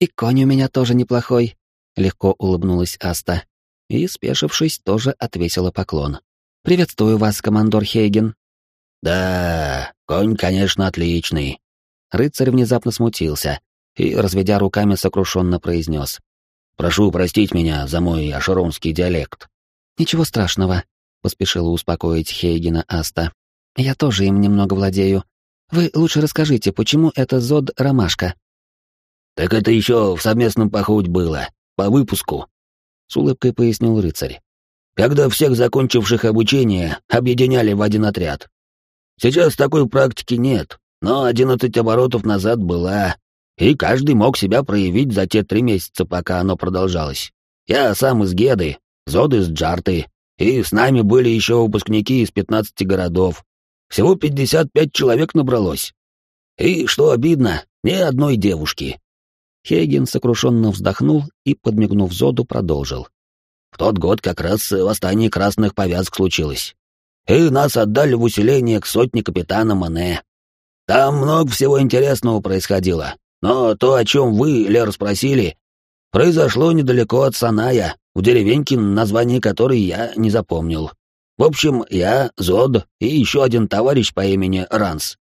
A: «И конь у меня тоже неплохой», — легко улыбнулась Аста. И, спешившись, тоже отвесила поклон. «Приветствую вас, командор Хейген». «Да, конь, конечно, отличный». Рыцарь внезапно смутился и, разведя руками, сокрушенно произнес. Прошу простить меня за мой ашеронский диалект». «Ничего страшного», — поспешила успокоить Хейгена Аста. «Я тоже им немного владею. Вы лучше расскажите, почему это Зод Ромашка?» «Так это еще в совместном походе было, по выпуску», — с улыбкой пояснил рыцарь. «Когда всех закончивших обучение объединяли в один отряд. Сейчас такой практики нет, но одиннадцать оборотов назад была, и каждый мог себя проявить за те три месяца, пока оно продолжалось. Я сам из Геды, Зод из Джарты, и с нами были еще выпускники из пятнадцати городов. Всего пятьдесят пять человек набралось. И, что обидно, ни одной девушки. Хейген сокрушенно вздохнул и, подмигнув Зоду, продолжил. В тот год как раз восстание красных повязок случилось. И нас отдали в усиление к сотне капитана Мане. Там много всего интересного происходило. Но то, о чем вы, Лер, спросили, произошло недалеко от Саная, в деревеньке, название которой я не запомнил. В общем, я, Зод и еще один товарищ по имени Ранс.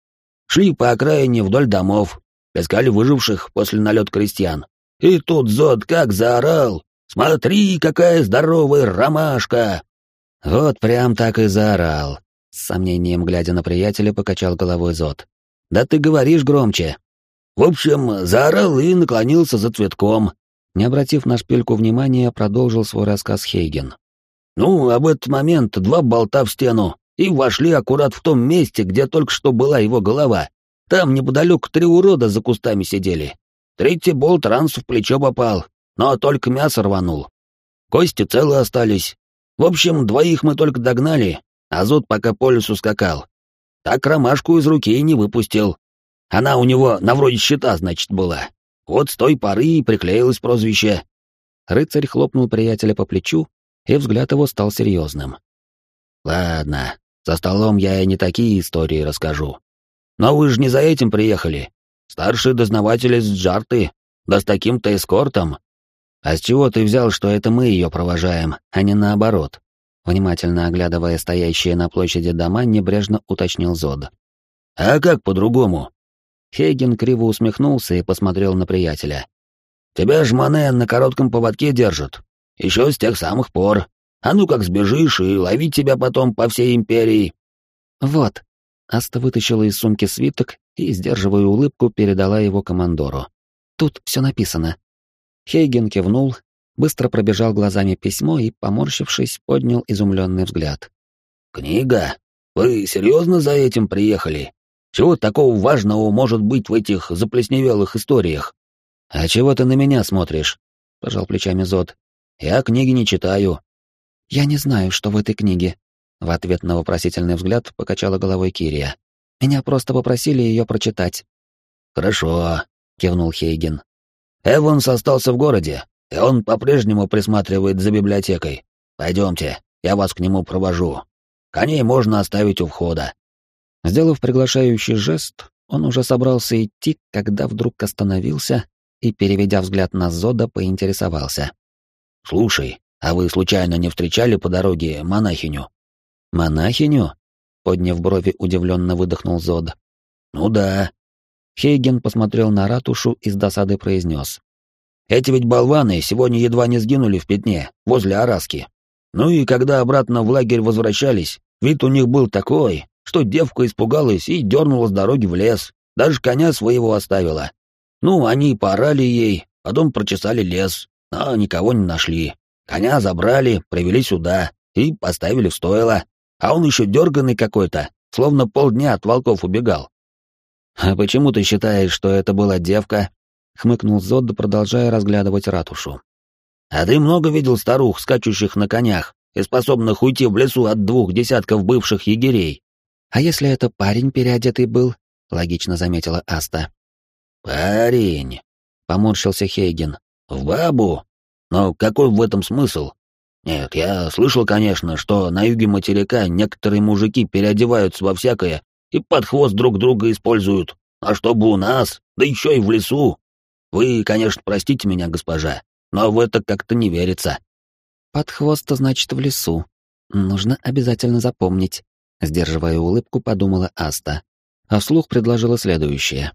A: Шли по окраине вдоль домов, искали выживших после налет крестьян. И тут Зод как заорал. «Смотри, какая здоровая ромашка!» Вот прям так и заорал. С сомнением, глядя на приятеля, покачал головой Зод. «Да ты говоришь громче!» В общем, заорал и наклонился за цветком. Не обратив на шпильку внимания, продолжил свой рассказ Хейген. Ну, об этот момент два болта в стену,
B: и вошли аккурат в том месте, где только что была его голова. Там неподалеку три урода за кустами сидели. Третий болт Рансу в плечо попал, но только мясо рванул. Кости целы остались. В общем, двоих мы только догнали, а Зод пока по лесу скакал. Так ромашку из руки и не выпустил. Она у него на вроде щита, значит, была. Вот с той поры и приклеилось прозвище.
A: Рыцарь хлопнул приятеля по плечу, и взгляд его стал серьезным.
B: «Ладно, за столом я и не такие истории расскажу. Но вы же не за этим приехали. Старший дознаватель из Джарты, да с таким-то эскортом.
A: А с чего ты взял, что это мы ее провожаем, а не наоборот?» Внимательно оглядывая стоящие на площади дома, небрежно уточнил Зод.
B: «А как по-другому?»
A: Хейген криво усмехнулся и посмотрел на приятеля.
B: «Тебя ж Мане на коротком поводке держит. Еще с тех самых пор. А ну как сбежишь и ловить тебя потом по всей империи».
A: «Вот». Аста вытащила из сумки свиток и, сдерживая улыбку, передала его командору. «Тут все написано». Хейген кивнул, быстро пробежал глазами письмо и, поморщившись, поднял изумленный взгляд.
B: «Книга? Вы серьезно за этим приехали? Чего такого важного может быть в этих заплесневелых историях?»
A: «А чего ты на меня смотришь?» — пожал плечами Зод. «Я книги не читаю». «Я не знаю, что в этой книге», — в ответ на вопросительный взгляд покачала головой Кирия. «Меня просто попросили ее прочитать».
B: «Хорошо», — кивнул Хейген. «Эванс остался в городе, и он по-прежнему присматривает за библиотекой. Пойдемте, я вас к нему провожу. Коней можно оставить у входа».
A: Сделав приглашающий жест, он уже собрался идти, когда вдруг остановился и, переведя взгляд на Зода, поинтересовался.
B: «Слушай, а вы случайно не встречали по дороге монахиню?»
A: «Монахиню?» — подняв брови, удивленно выдохнул Зод.
B: «Ну да».
A: Хейген посмотрел на ратушу и с досады произнес.
B: Эти ведь болваны сегодня едва не сгинули в пятне, возле Араски. Ну и когда обратно в лагерь возвращались, вид у них был такой, что девка испугалась и дернула с дороги в лес, даже коня своего оставила. Ну, они поорали ей, потом прочесали лес, но никого не нашли. Коня забрали, привели сюда и поставили в стойло, а он еще дерганный какой-то, словно полдня от волков убегал.
A: «А почему ты считаешь, что это была девка?» хмыкнул Зодда, продолжая разглядывать ратушу.
B: «А ты много видел старух, скачущих на конях и способных уйти в лесу от двух десятков бывших егерей?»
A: «А если это парень переодетый был?» — логично заметила Аста.
B: «Парень», — поморщился Хейген. «В бабу? Но какой в этом смысл? Нет, я слышал, конечно, что на юге материка некоторые мужики переодеваются во всякое и под хвост друг друга используют. А чтобы у нас, да еще и в лесу, вы, конечно, простите меня, госпожа, но в это как-то не верится.
A: Под хвост, значит, в лесу. Нужно обязательно запомнить. Сдерживая улыбку, подумала Аста. А вслух предложила следующее.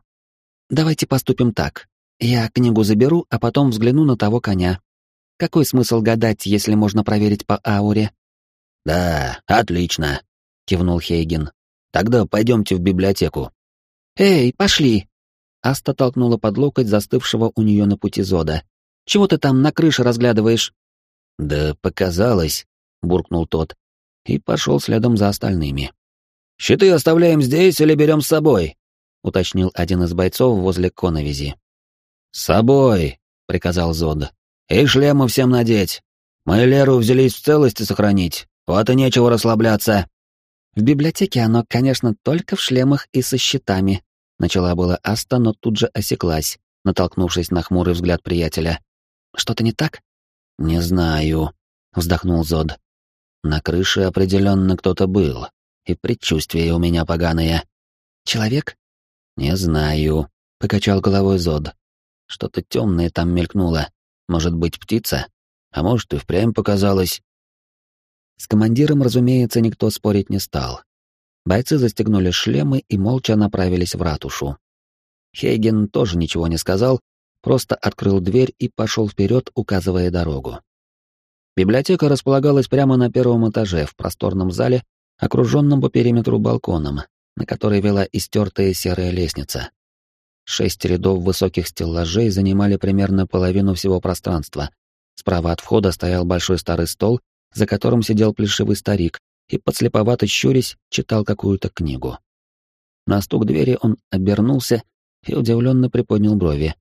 A: Давайте поступим так. Я книгу заберу, а потом взгляну на того коня. Какой смысл гадать, если можно проверить по ауре?
B: Да, отлично, кивнул Хейген. Тогда пойдемте в библиотеку.
A: Эй, пошли, Аста толкнула под локоть застывшего у нее на пути Зода. «Чего ты там на крыше разглядываешь?»
B: «Да показалось», — буркнул тот, и пошел следом за остальными. «Щиты оставляем здесь или берем с собой?» — уточнил один из бойцов возле коновизи. «С собой», — приказал Зод. «И шлемы всем надеть. Мы Леру взялись в целости сохранить, вот и нечего расслабляться».
A: В библиотеке оно, конечно, только в шлемах и со щитами, Начала была Аста, но тут же осеклась, натолкнувшись на хмурый взгляд приятеля. «Что-то не так?»
B: «Не знаю», — вздохнул Зод. «На крыше определенно кто-то был, и предчувствия у меня поганые».
A: «Человек?»
B: «Не знаю», — покачал головой Зод. «Что-то темное там мелькнуло. Может быть, птица? А может, и впрямь показалось».
A: С командиром, разумеется, никто спорить не стал. Бойцы застегнули шлемы и молча направились в ратушу. Хейген тоже ничего не сказал, просто открыл дверь и пошел вперед, указывая дорогу. Библиотека располагалась прямо на первом этаже в просторном зале, окруженном по периметру балконом, на который вела истертая серая лестница. Шесть рядов высоких стеллажей занимали примерно половину всего пространства. Справа от входа стоял большой старый стол, за которым сидел плешивый старик, и, подслеповато щурясь, читал какую-то книгу. На стук двери он обернулся и удивленно приподнял брови.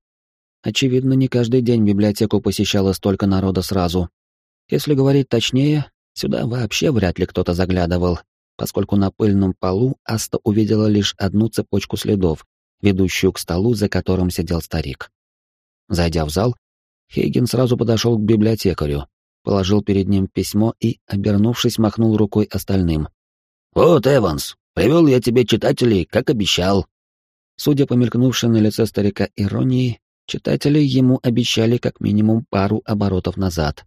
A: Очевидно, не каждый день библиотеку посещало столько народа сразу. Если говорить точнее, сюда вообще вряд ли кто-то заглядывал, поскольку на пыльном полу Аста увидела лишь одну цепочку следов, ведущую к столу, за которым сидел старик. Зайдя в зал, Хейген сразу подошел к библиотекарю, положил перед ним письмо и, обернувшись, махнул рукой остальным.
B: «Вот, Эванс, привел я тебе читателей, как обещал».
A: Судя по мелькнувшей на лице старика иронии, читатели ему обещали как минимум пару оборотов назад.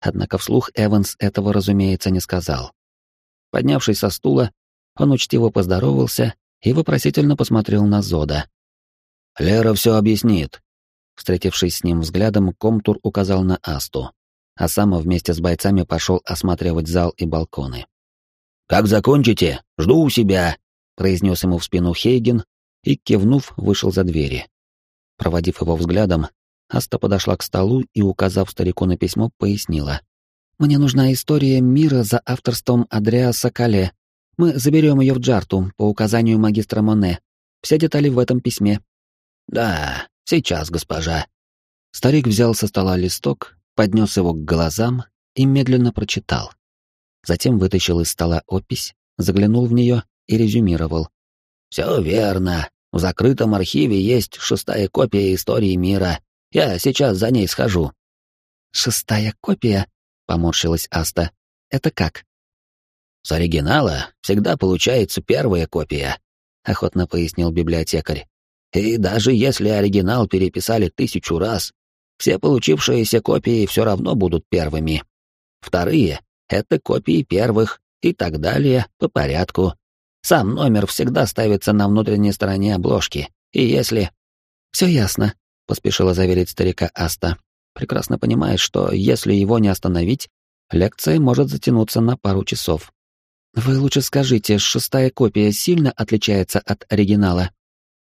A: Однако вслух Эванс этого, разумеется, не сказал. Поднявшись со стула, он учтиво поздоровался и вопросительно посмотрел на Зода.
B: «Лера все объяснит».
A: Встретившись с ним взглядом, Комтур указал на Асту, а сам вместе с бойцами пошел осматривать зал и балконы.
B: «Как закончите, жду у себя», — произнес ему в спину Хейген и, кивнув, вышел за двери.
A: Проводив его взглядом, Аста подошла к столу и, указав старику на письмо, пояснила. «Мне нужна история мира за авторством Адреаса Кале. Мы заберем ее в Джарту по указанию магистра Моне. Все детали в этом письме».
B: «Да, сейчас, госпожа».
A: Старик взял со стола листок, поднес его к глазам и медленно прочитал. Затем вытащил из стола опись, заглянул в нее и резюмировал.
B: «Все верно. В закрытом архиве есть шестая копия истории мира. Я сейчас за ней схожу».
A: «Шестая копия?» — поморщилась Аста. «Это как?»
B: «С оригинала всегда получается первая копия», — охотно пояснил библиотекарь. «И даже если оригинал переписали тысячу раз, все получившиеся копии все равно будут первыми. Вторые — это копии первых, и так далее, по порядку. Сам номер всегда ставится на внутренней стороне обложки, и если...
A: «Все ясно», — поспешила заверить старика Аста. Прекрасно понимает, что если его не остановить, лекция может затянуться на пару часов. «Вы лучше скажите, шестая копия сильно отличается от оригинала?»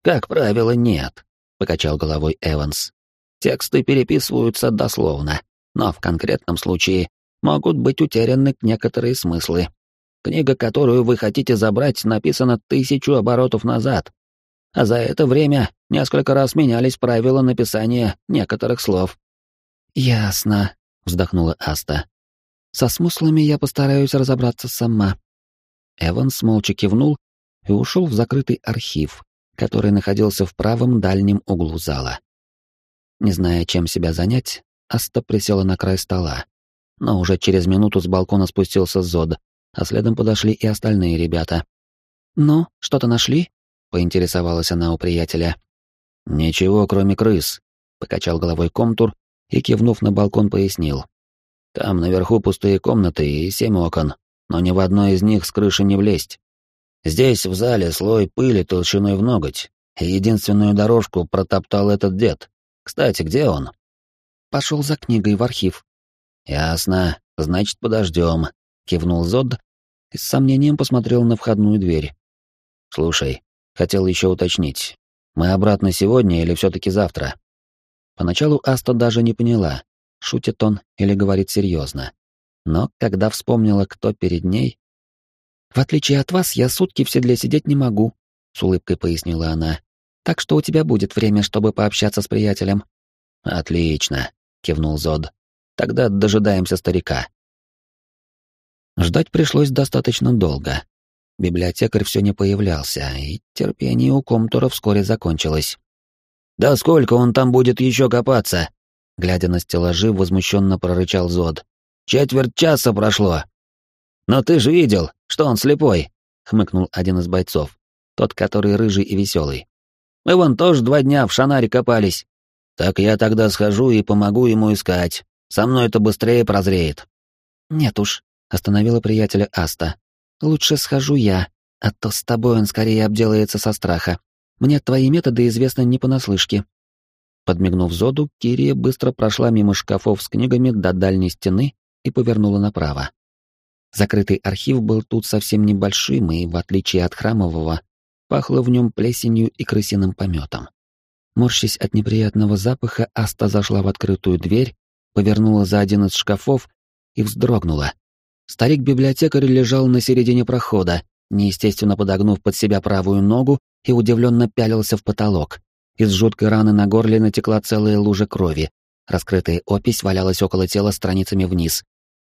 B: «Как правило, нет», — покачал головой Эванс. «Тексты переписываются дословно, но в конкретном случае могут быть утеряны некоторые смыслы. Книга, которую вы хотите забрать, написана тысячу оборотов назад, а за это время несколько раз менялись правила написания некоторых слов.
A: «Ясно», — вздохнула Аста. «Со смыслами я постараюсь разобраться сама». Эванс молча кивнул и ушел в закрытый архив, который находился в правом дальнем углу зала. Не зная, чем себя занять, Аста присела на край стола. Но уже через минуту с балкона спустился Зод, а следом подошли и остальные ребята. «Ну, что-то нашли?» — поинтересовалась она у приятеля.
B: «Ничего, кроме крыс», — покачал головой Комтур и, кивнув на балкон, пояснил. «Там наверху пустые комнаты и семь окон, но ни в одной из них с крыши не влезть. Здесь, в зале, слой пыли толщиной в ноготь, и единственную дорожку протоптал этот дед. Кстати, где он?»
A: «Пошел за книгой в архив».
B: «Ясно. Значит, подождем», — кивнул Зод
A: и с сомнением посмотрел на входную дверь.
B: «Слушай, хотел еще уточнить. Мы обратно сегодня или все-таки завтра?»
A: Поначалу Аста даже не поняла, шутит он или говорит серьезно. Но когда вспомнила, кто перед ней... «В отличие от вас, я сутки в седле сидеть не могу», — с улыбкой пояснила она. «Так что у тебя будет время, чтобы пообщаться с приятелем».
B: «Отлично», — кивнул Зод. «Тогда дожидаемся старика».
A: Ждать пришлось достаточно долго. Библиотекарь все не появлялся, и терпение у Комтура вскоре закончилось.
B: «Да сколько он там будет еще копаться?»
A: Глядя на стеллажи, возмущенно прорычал Зод.
B: «Четверть часа прошло!» «Но ты же видел, что он слепой!» — хмыкнул один из бойцов, тот, который рыжий и веселый. «Мы вон тоже два дня в Шанаре копались. Так я тогда схожу и помогу ему искать. Со мной это быстрее прозреет».
A: «Нет уж, остановила приятеля Аста. «Лучше схожу я, а то с тобой он скорее обделается со страха. Мне твои методы известны не понаслышке». Подмигнув Зоду, Кирия быстро прошла мимо шкафов с книгами до дальней стены и повернула направо. Закрытый архив был тут совсем небольшим и, в отличие от храмового, пахло в нем плесенью и крысиным пометом. Морщась от неприятного запаха, Аста зашла в открытую дверь, повернула за один из шкафов и вздрогнула, Старик-библиотекарь лежал на середине прохода, неестественно подогнув под себя правую ногу и удивленно пялился в потолок. Из жуткой раны на горле натекла целая лужа крови. Раскрытая опись валялась около тела страницами вниз.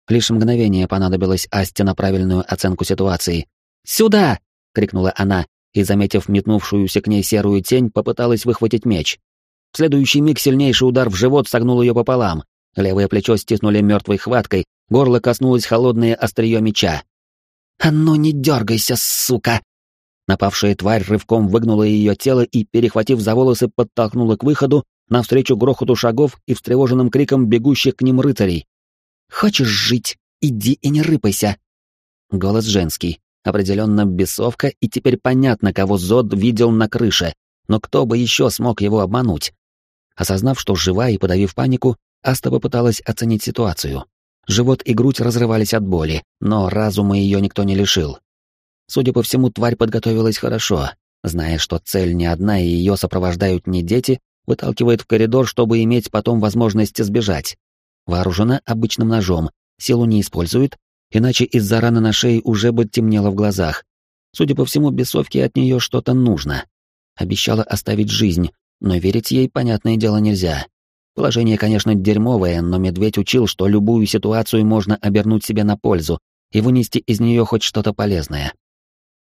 A: Лишь мгновение понадобилось Асте на правильную оценку ситуации. «Сюда!» — крикнула она, и, заметив метнувшуюся к ней серую тень, попыталась выхватить меч. В следующий миг сильнейший удар в живот согнул ее пополам. Левое плечо стиснули мертвой хваткой, горло коснулось холодное острие меча. «А ну не дергайся, сука!» Напавшая тварь рывком выгнула ее тело и, перехватив за волосы, подтолкнула к выходу, навстречу грохоту шагов и встревоженным криком бегущих к ним рыцарей. «Хочешь жить? Иди и не рыпайся!» Голос женский, определенно бесовка, и теперь понятно, кого Зод видел на крыше, но кто бы еще смог его обмануть? Осознав, что жива и подавив панику, Аста попыталась оценить ситуацию. Живот и грудь разрывались от боли, но разума ее никто не лишил. Судя по всему, тварь подготовилась хорошо, зная, что цель не одна и ее сопровождают не дети, выталкивает в коридор, чтобы иметь потом возможность сбежать. Вооружена обычным ножом, силу не использует, иначе из-за раны на шее уже бы темнело в глазах. Судя по всему, бесовке от нее что-то нужно. Обещала оставить жизнь, но верить ей, понятное дело, нельзя. Положение, конечно, дерьмовое, но медведь учил, что любую ситуацию можно обернуть себе на пользу и вынести из нее хоть что-то полезное.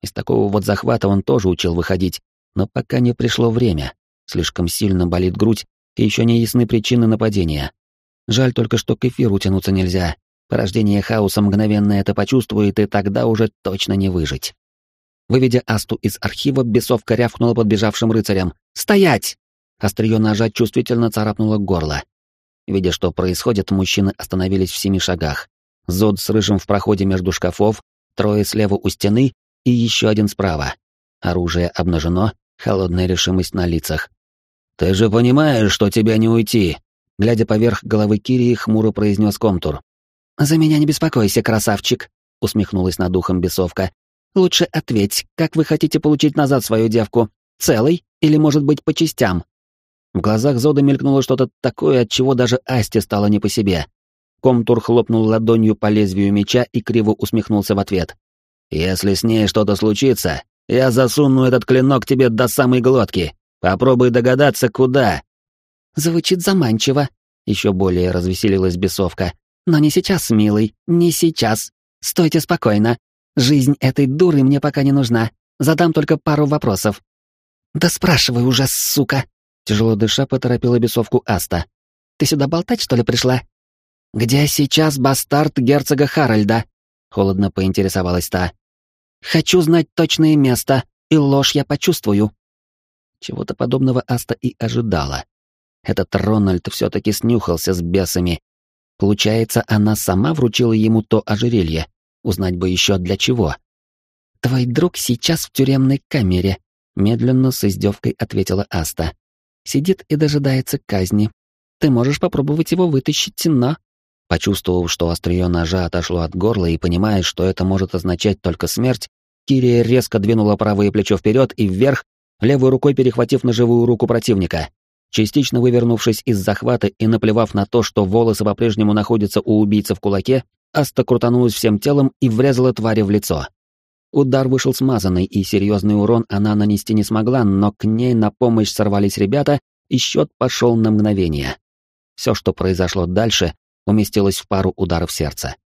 A: Из такого вот захвата он тоже учил выходить, но пока не пришло время. Слишком сильно болит грудь, и еще не ясны причины нападения. Жаль только, что к эфиру тянуться нельзя. Порождение хаоса мгновенно это почувствует, и тогда уже точно не выжить. Выведя Асту из архива, бесовка рявкнула подбежавшим рыцарям. «Стоять!» Острие ножа чувствительно царапнуло горло. Видя, что происходит, мужчины остановились в семи шагах. Зод с рыжим в проходе между шкафов, трое слева у стены и еще один справа. Оружие обнажено, холодная решимость на лицах. «Ты же понимаешь, что тебя не уйти!» Глядя поверх головы Кирии, хмуро произнес Комтур. «За меня не беспокойся, красавчик!» — усмехнулась над духом бесовка. «Лучше ответь, как вы хотите получить назад свою девку? Целой или, может быть, по частям?» В глазах Зода мелькнуло что-то такое, от чего даже Асте стало не по себе. Комтур хлопнул ладонью по лезвию меча и криво усмехнулся в ответ. «Если с ней что-то случится, я засуну этот клинок тебе до самой глотки. Попробуй догадаться, куда». Звучит заманчиво. Еще более развеселилась бесовка. Но не сейчас, милый, не сейчас. Стойте спокойно. Жизнь этой дуры мне пока не нужна. Задам только пару вопросов. Да спрашивай уже, сука. Тяжело дыша, поторопила бесовку Аста. «Ты сюда болтать, что ли, пришла?» «Где сейчас бастард герцога Харальда?» — холодно поинтересовалась та. «Хочу знать точное место, и ложь я почувствую». Чего-то подобного Аста и ожидала. Этот Рональд все-таки снюхался с бесами. Получается, она сама вручила ему то ожерелье. Узнать бы еще для чего. «Твой друг сейчас в тюремной камере», — медленно с издевкой ответила Аста. Сидит и дожидается казни. Ты можешь попробовать его вытащить, но...» Почувствовав, что острие ножа отошло от горла и понимая, что это может означать только смерть, Кирия резко двинула правое плечо вперед и вверх, левой рукой перехватив ножевую руку противника. Частично вывернувшись из захвата и наплевав на то, что волосы по-прежнему находятся у убийцы в кулаке, Аста крутанулась всем телом и врезала твари в лицо. Удар вышел смазанный, и серьезный урон она нанести не смогла, но к ней на помощь сорвались ребята, и счет пошел на мгновение. Все, что произошло дальше, уместилось в пару ударов сердца.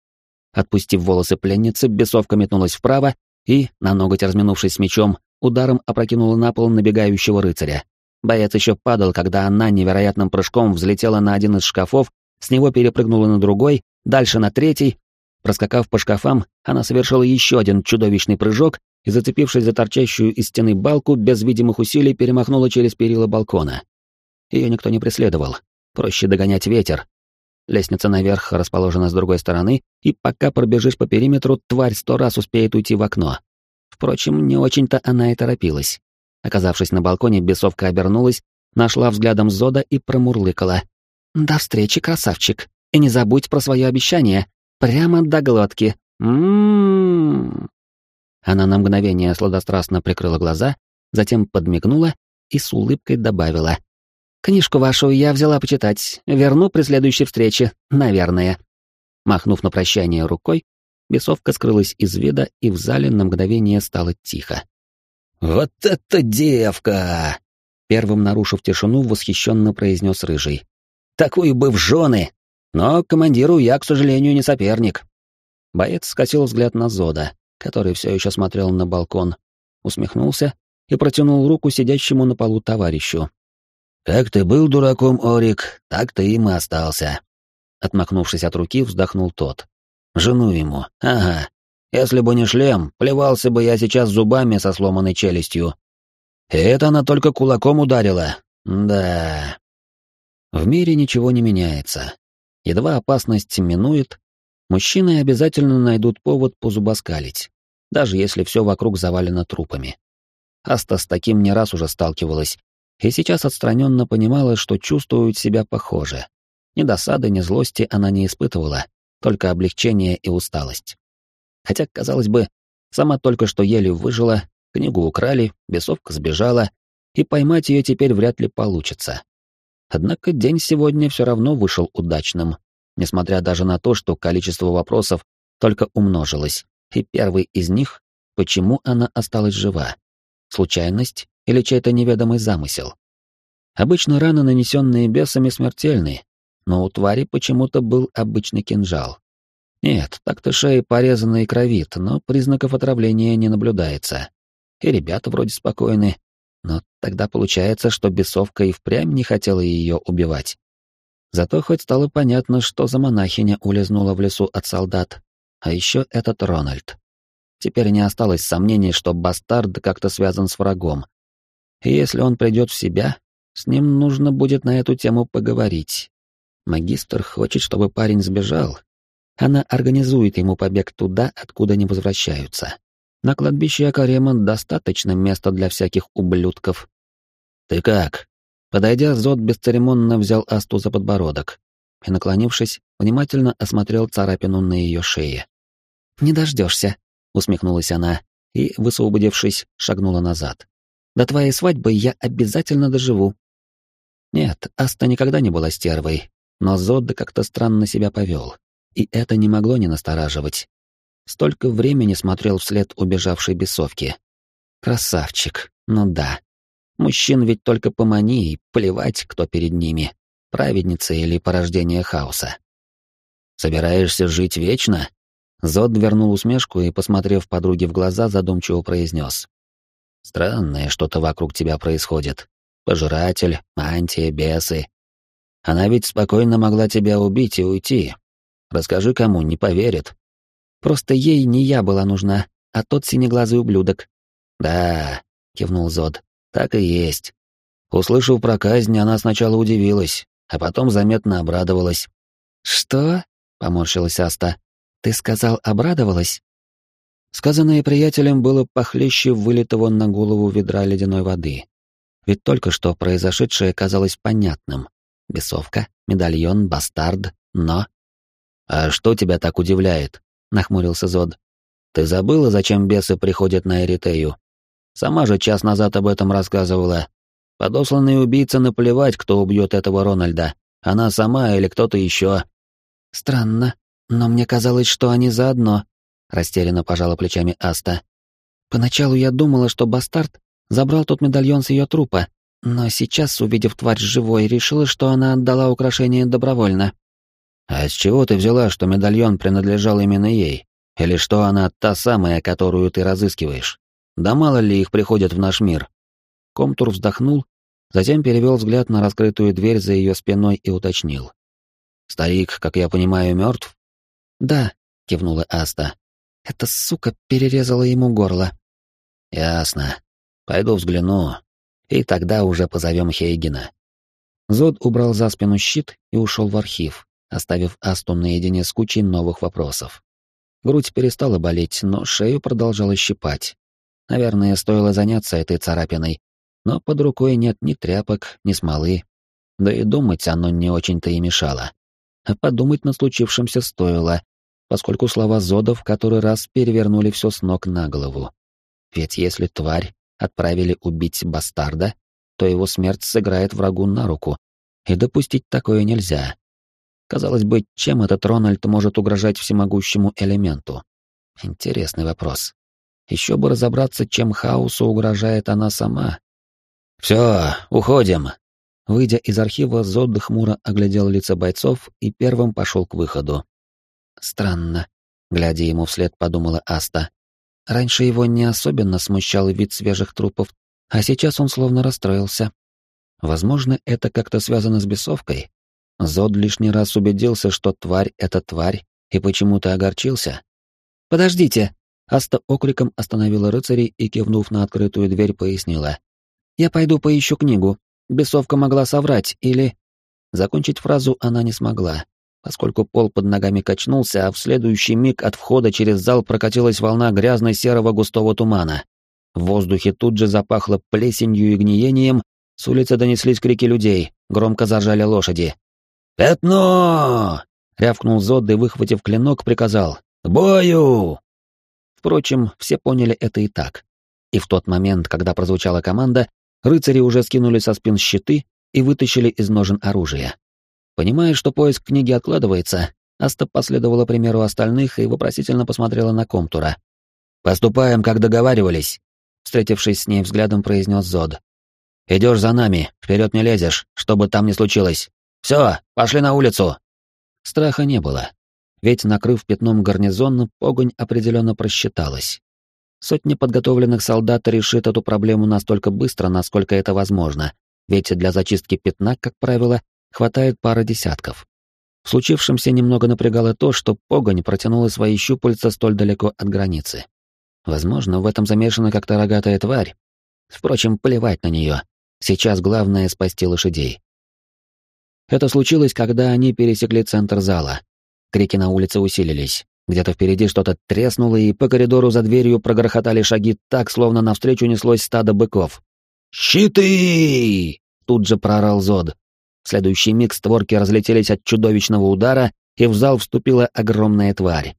A: Отпустив волосы пленницы, бесовка метнулась вправо и, на ноготь разминувшись с мечом, ударом опрокинула на пол набегающего рыцаря. Боец еще падал, когда она невероятным прыжком взлетела на один из шкафов, с него перепрыгнула на другой, дальше на третий, Проскакав по шкафам, она совершила еще один чудовищный прыжок и, зацепившись за торчащую из стены балку, без видимых усилий перемахнула через перила балкона. Ее никто не преследовал. Проще догонять ветер. Лестница наверх расположена с другой стороны, и пока пробежишь по периметру, тварь сто раз успеет уйти в окно. Впрочем, не очень-то она и торопилась. Оказавшись на балконе, бесовка обернулась, нашла взглядом Зода и промурлыкала. «До встречи, красавчик, и не забудь про свое обещание, Прямо до глотки. Ммм. Она на мгновение сладострастно прикрыла глаза, затем подмигнула и с улыбкой добавила. «Книжку вашу я взяла почитать. Верну при следующей встрече, наверное». Махнув на прощание рукой, бесовка скрылась из вида, и в зале на мгновение стало тихо.
B: «Вот это девка!»
A: Первым нарушив тишину, восхищенно произнес Рыжий.
B: «Такую бы в жены! Но командиру я, к сожалению, не соперник».
A: Боец скосил взгляд на Зода, который все еще смотрел на балкон, усмехнулся и протянул руку сидящему на полу товарищу.
B: «Как ты был дураком, Орик, так ты им и остался».
A: Отмахнувшись от руки, вздохнул тот.
B: «Жену ему, ага. Если бы не шлем, плевался бы я сейчас зубами со сломанной челюстью. И это она только кулаком ударила. Да.
A: В мире ничего не меняется. Едва опасность минует, мужчины обязательно найдут повод позубоскалить, даже если все вокруг завалено трупами. Аста с таким не раз уже сталкивалась, и сейчас отстраненно понимала, что чувствует себя похоже. Ни досады, ни злости она не испытывала, только облегчение и усталость. Хотя, казалось бы, сама только что еле выжила, книгу украли, бесовка сбежала, и поймать ее теперь вряд ли получится. Однако день сегодня все равно вышел удачным, несмотря даже на то, что количество вопросов только умножилось, и первый из них — почему она осталась жива? Случайность или чей-то неведомый замысел? Обычно раны, нанесенные бесами, смертельны, но у твари почему-то был обычный кинжал. Нет, так-то шея порезана и кровит, но признаков отравления не наблюдается. И ребята вроде спокойны, но тогда получается, что бесовка и впрямь не хотела ее убивать. Зато хоть стало понятно, что за монахиня улизнула в лесу от солдат. А еще этот Рональд. Теперь не осталось сомнений, что бастард как-то связан с врагом. И если он придет в себя, с ним нужно будет на эту тему поговорить. Магистр хочет, чтобы парень сбежал. Она организует ему побег туда, откуда не возвращаются. На кладбище Акарема достаточно места для всяких ублюдков.
B: «Ты как?»
A: Подойдя, Зод бесцеремонно взял Асту за подбородок и, наклонившись, внимательно осмотрел царапину на ее шее. «Не дождешься», — усмехнулась она и, высвободившись, шагнула назад. «До твоей свадьбы я обязательно доживу». Нет, Аста никогда не была стервой, но Зод как-то странно себя повел, и это не могло не настораживать. Столько времени смотрел вслед убежавшей бесовки. Красавчик, ну да. Мужчин ведь только помани и плевать, кто перед ними, праведница или порождение хаоса.
B: «Собираешься жить вечно?»
A: Зод вернул усмешку и, посмотрев подруге в глаза, задумчиво произнес.
B: «Странное что-то вокруг тебя происходит. Пожиратель, мантия, бесы. Она ведь спокойно могла тебя убить и уйти. Расскажи кому, не поверит.
A: Просто ей не я была нужна, а тот синеглазый ублюдок.
B: Да, кивнул Зод. Так и есть. Услышав про казнь, она сначала удивилась, а потом заметно обрадовалась.
A: Что? поморщилась Аста. Ты сказал, обрадовалась? Сказанное приятелем было похлеще вылитого на голову ведра ледяной воды. Ведь только что произошедшее казалось понятным. Бесовка, медальон, бастард, но...
B: «А что тебя так удивляет?»
A: — нахмурился Зод.
B: «Ты забыла, зачем бесы приходят на Эритею? Сама же час назад об этом рассказывала. Подосланный убийца наплевать, кто убьет этого Рональда. Она сама или кто-то еще».
A: «Странно, но мне казалось, что они заодно», — растерянно пожала плечами Аста. «Поначалу я думала, что бастард забрал тот медальон с ее трупа, но сейчас, увидев тварь живой, решила, что она отдала украшение добровольно».
B: «А с чего ты взяла, что медальон принадлежал именно ей? Или что она та самая, которую ты разыскиваешь? Да мало ли их приходят в наш мир?»
A: Комтур вздохнул, затем перевел взгляд на раскрытую дверь за ее спиной и уточнил.
B: «Старик, как я понимаю, мертв?»
A: «Да», — кивнула Аста. «Эта сука перерезала ему горло».
B: «Ясно. Пойду взгляну. И тогда уже позовем Хейгена».
A: Зод убрал за спину щит и ушел в архив, оставив Асту наедине с кучей новых вопросов. Грудь перестала болеть, но шею продолжала щипать. Наверное, стоило заняться этой царапиной, но под рукой нет ни тряпок, ни смолы. Да и думать оно не очень-то и мешало. А подумать над случившимся стоило, поскольку слова Зода в который раз перевернули все с ног на голову. Ведь если тварь отправили убить бастарда, то его смерть сыграет врагу на руку, и допустить такое нельзя. Казалось бы, чем этот Рональд может угрожать всемогущему элементу? Интересный вопрос. Еще бы разобраться, чем хаосу угрожает она сама.
B: «Все, уходим!»
A: Выйдя из архива, Зод хмуро оглядел лица бойцов и первым пошел к выходу. Странно, глядя ему вслед, подумала Аста. Раньше его не особенно смущал вид свежих трупов, а сейчас он словно расстроился. Возможно, это как-то связано с бесовкой. Зод лишний раз убедился, что тварь — это тварь, и почему-то огорчился. «Подождите!» Аста окриком остановила рыцарей и, кивнув на открытую дверь, пояснила. «Я пойду поищу книгу. Бесовка могла соврать, или...» Закончить фразу она не смогла, поскольку пол под ногами качнулся, а в следующий миг от входа через зал прокатилась волна грязно-серого густого тумана. В воздухе тут же запахло плесенью и гниением, с улицы донеслись крики людей, громко заржали лошади.
B: «Пятно!» — рявкнул Зод и, выхватив клинок, приказал. «К бою!»
A: Впрочем, все поняли это и так. И в тот момент, когда прозвучала команда, рыцари уже скинули со спин щиты и вытащили из ножен оружие. Понимая, что поиск книги откладывается, Аста последовала примеру остальных и вопросительно посмотрела на Комтура.
B: «Поступаем, как договаривались», — встретившись с ней взглядом, произнес Зод. «Идешь за нами, вперед не лезешь, что бы там ни случилось. Все, пошли на улицу!»
A: Страха не было, ведь, накрыв пятном гарнизон, погонь определенно просчиталась. Сотни подготовленных солдат решит эту проблему настолько быстро, насколько это возможно, ведь для зачистки пятна, как правило, хватает пары десятков. В случившемся немного напрягало то, что погонь протянула свои щупальца столь далеко от границы. Возможно, в этом замешана как-то рогатая тварь. Впрочем, плевать на нее. Сейчас главное — спасти лошадей. Это случилось, когда они пересекли центр зала. Крики на улице усилились. Где-то впереди что-то треснуло, и по коридору за дверью прогрохотали шаги так, словно навстречу неслось стадо быков.
B: «Щиты!»
A: — тут же проорал Зод. В следующий миг створки разлетелись от чудовищного удара, и в зал вступила огромная тварь.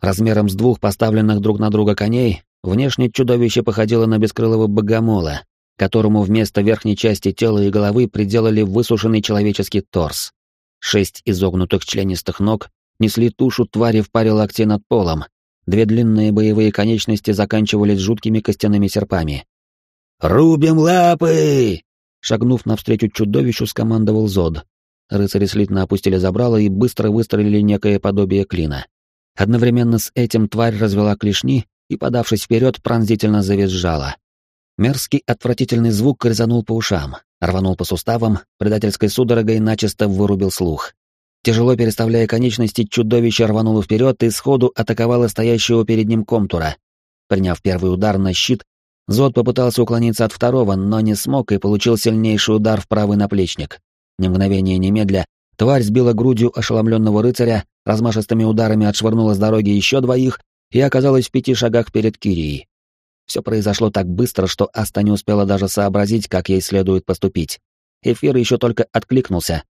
A: Размером с двух поставленных друг на друга коней, внешне чудовище походило на бескрылого богомола, которому вместо верхней части тела и головы приделали высушенный человеческий торс. Шесть изогнутых членистых ног несли тушу твари в паре локтей над полом. Две длинные боевые конечности заканчивались жуткими костяными серпами.
B: «Рубим лапы!»
A: Шагнув навстречу чудовищу, скомандовал Зод. Рыцари слитно опустили забрало и быстро выстроили некое подобие клина. Одновременно с этим тварь развела клешни и, подавшись вперед, пронзительно завизжала. Мерзкий отвратительный звук резанул по ушам, рванул по суставам, предательской судорогой начисто вырубил слух. Тяжело переставляя конечности, чудовище рвануло вперед и сходу атаковало стоящего перед ним комтура. Приняв первый удар на щит, Зод попытался уклониться от второго, но не смог и получил сильнейший удар в правый наплечник. Ни мгновения немедля, тварь сбила грудью ошеломленного рыцаря, размашистыми ударами отшвырнула с дороги еще двоих и оказалась в пяти шагах перед Кирией. Все произошло так быстро, что Аста не успела даже сообразить, как ей следует поступить. Эфир еще только откликнулся.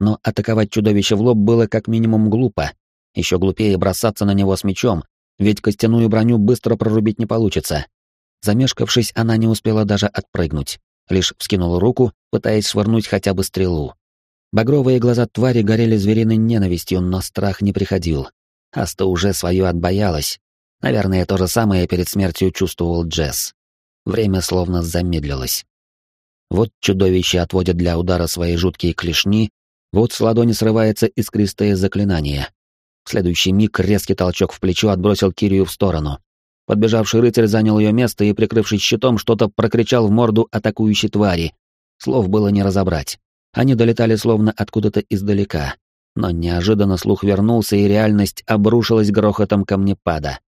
A: Но атаковать чудовище в лоб было как минимум глупо. Еще глупее бросаться на него с мечом, ведь костяную броню быстро прорубить не получится. Замешкавшись, она не успела даже отпрыгнуть, лишь вскинула руку, пытаясь швырнуть хотя бы стрелу. Багровые глаза твари горели звериной ненавистью, но страх не приходил. Аста уже свое отбоялась, Наверное, то же самое перед смертью чувствовал Джесс. Время словно замедлилось. Вот чудовище отводит для удара свои жуткие клешни, вот с ладони срывается искристое заклинание. В следующий миг резкий толчок в плечо отбросил Кирию в сторону. Подбежавший рыцарь занял ее место и, прикрывшись щитом, что-то прокричал в морду атакующей твари. Слов было не разобрать. Они долетали словно откуда-то издалека. Но неожиданно слух вернулся, и реальность обрушилась грохотом камнепада.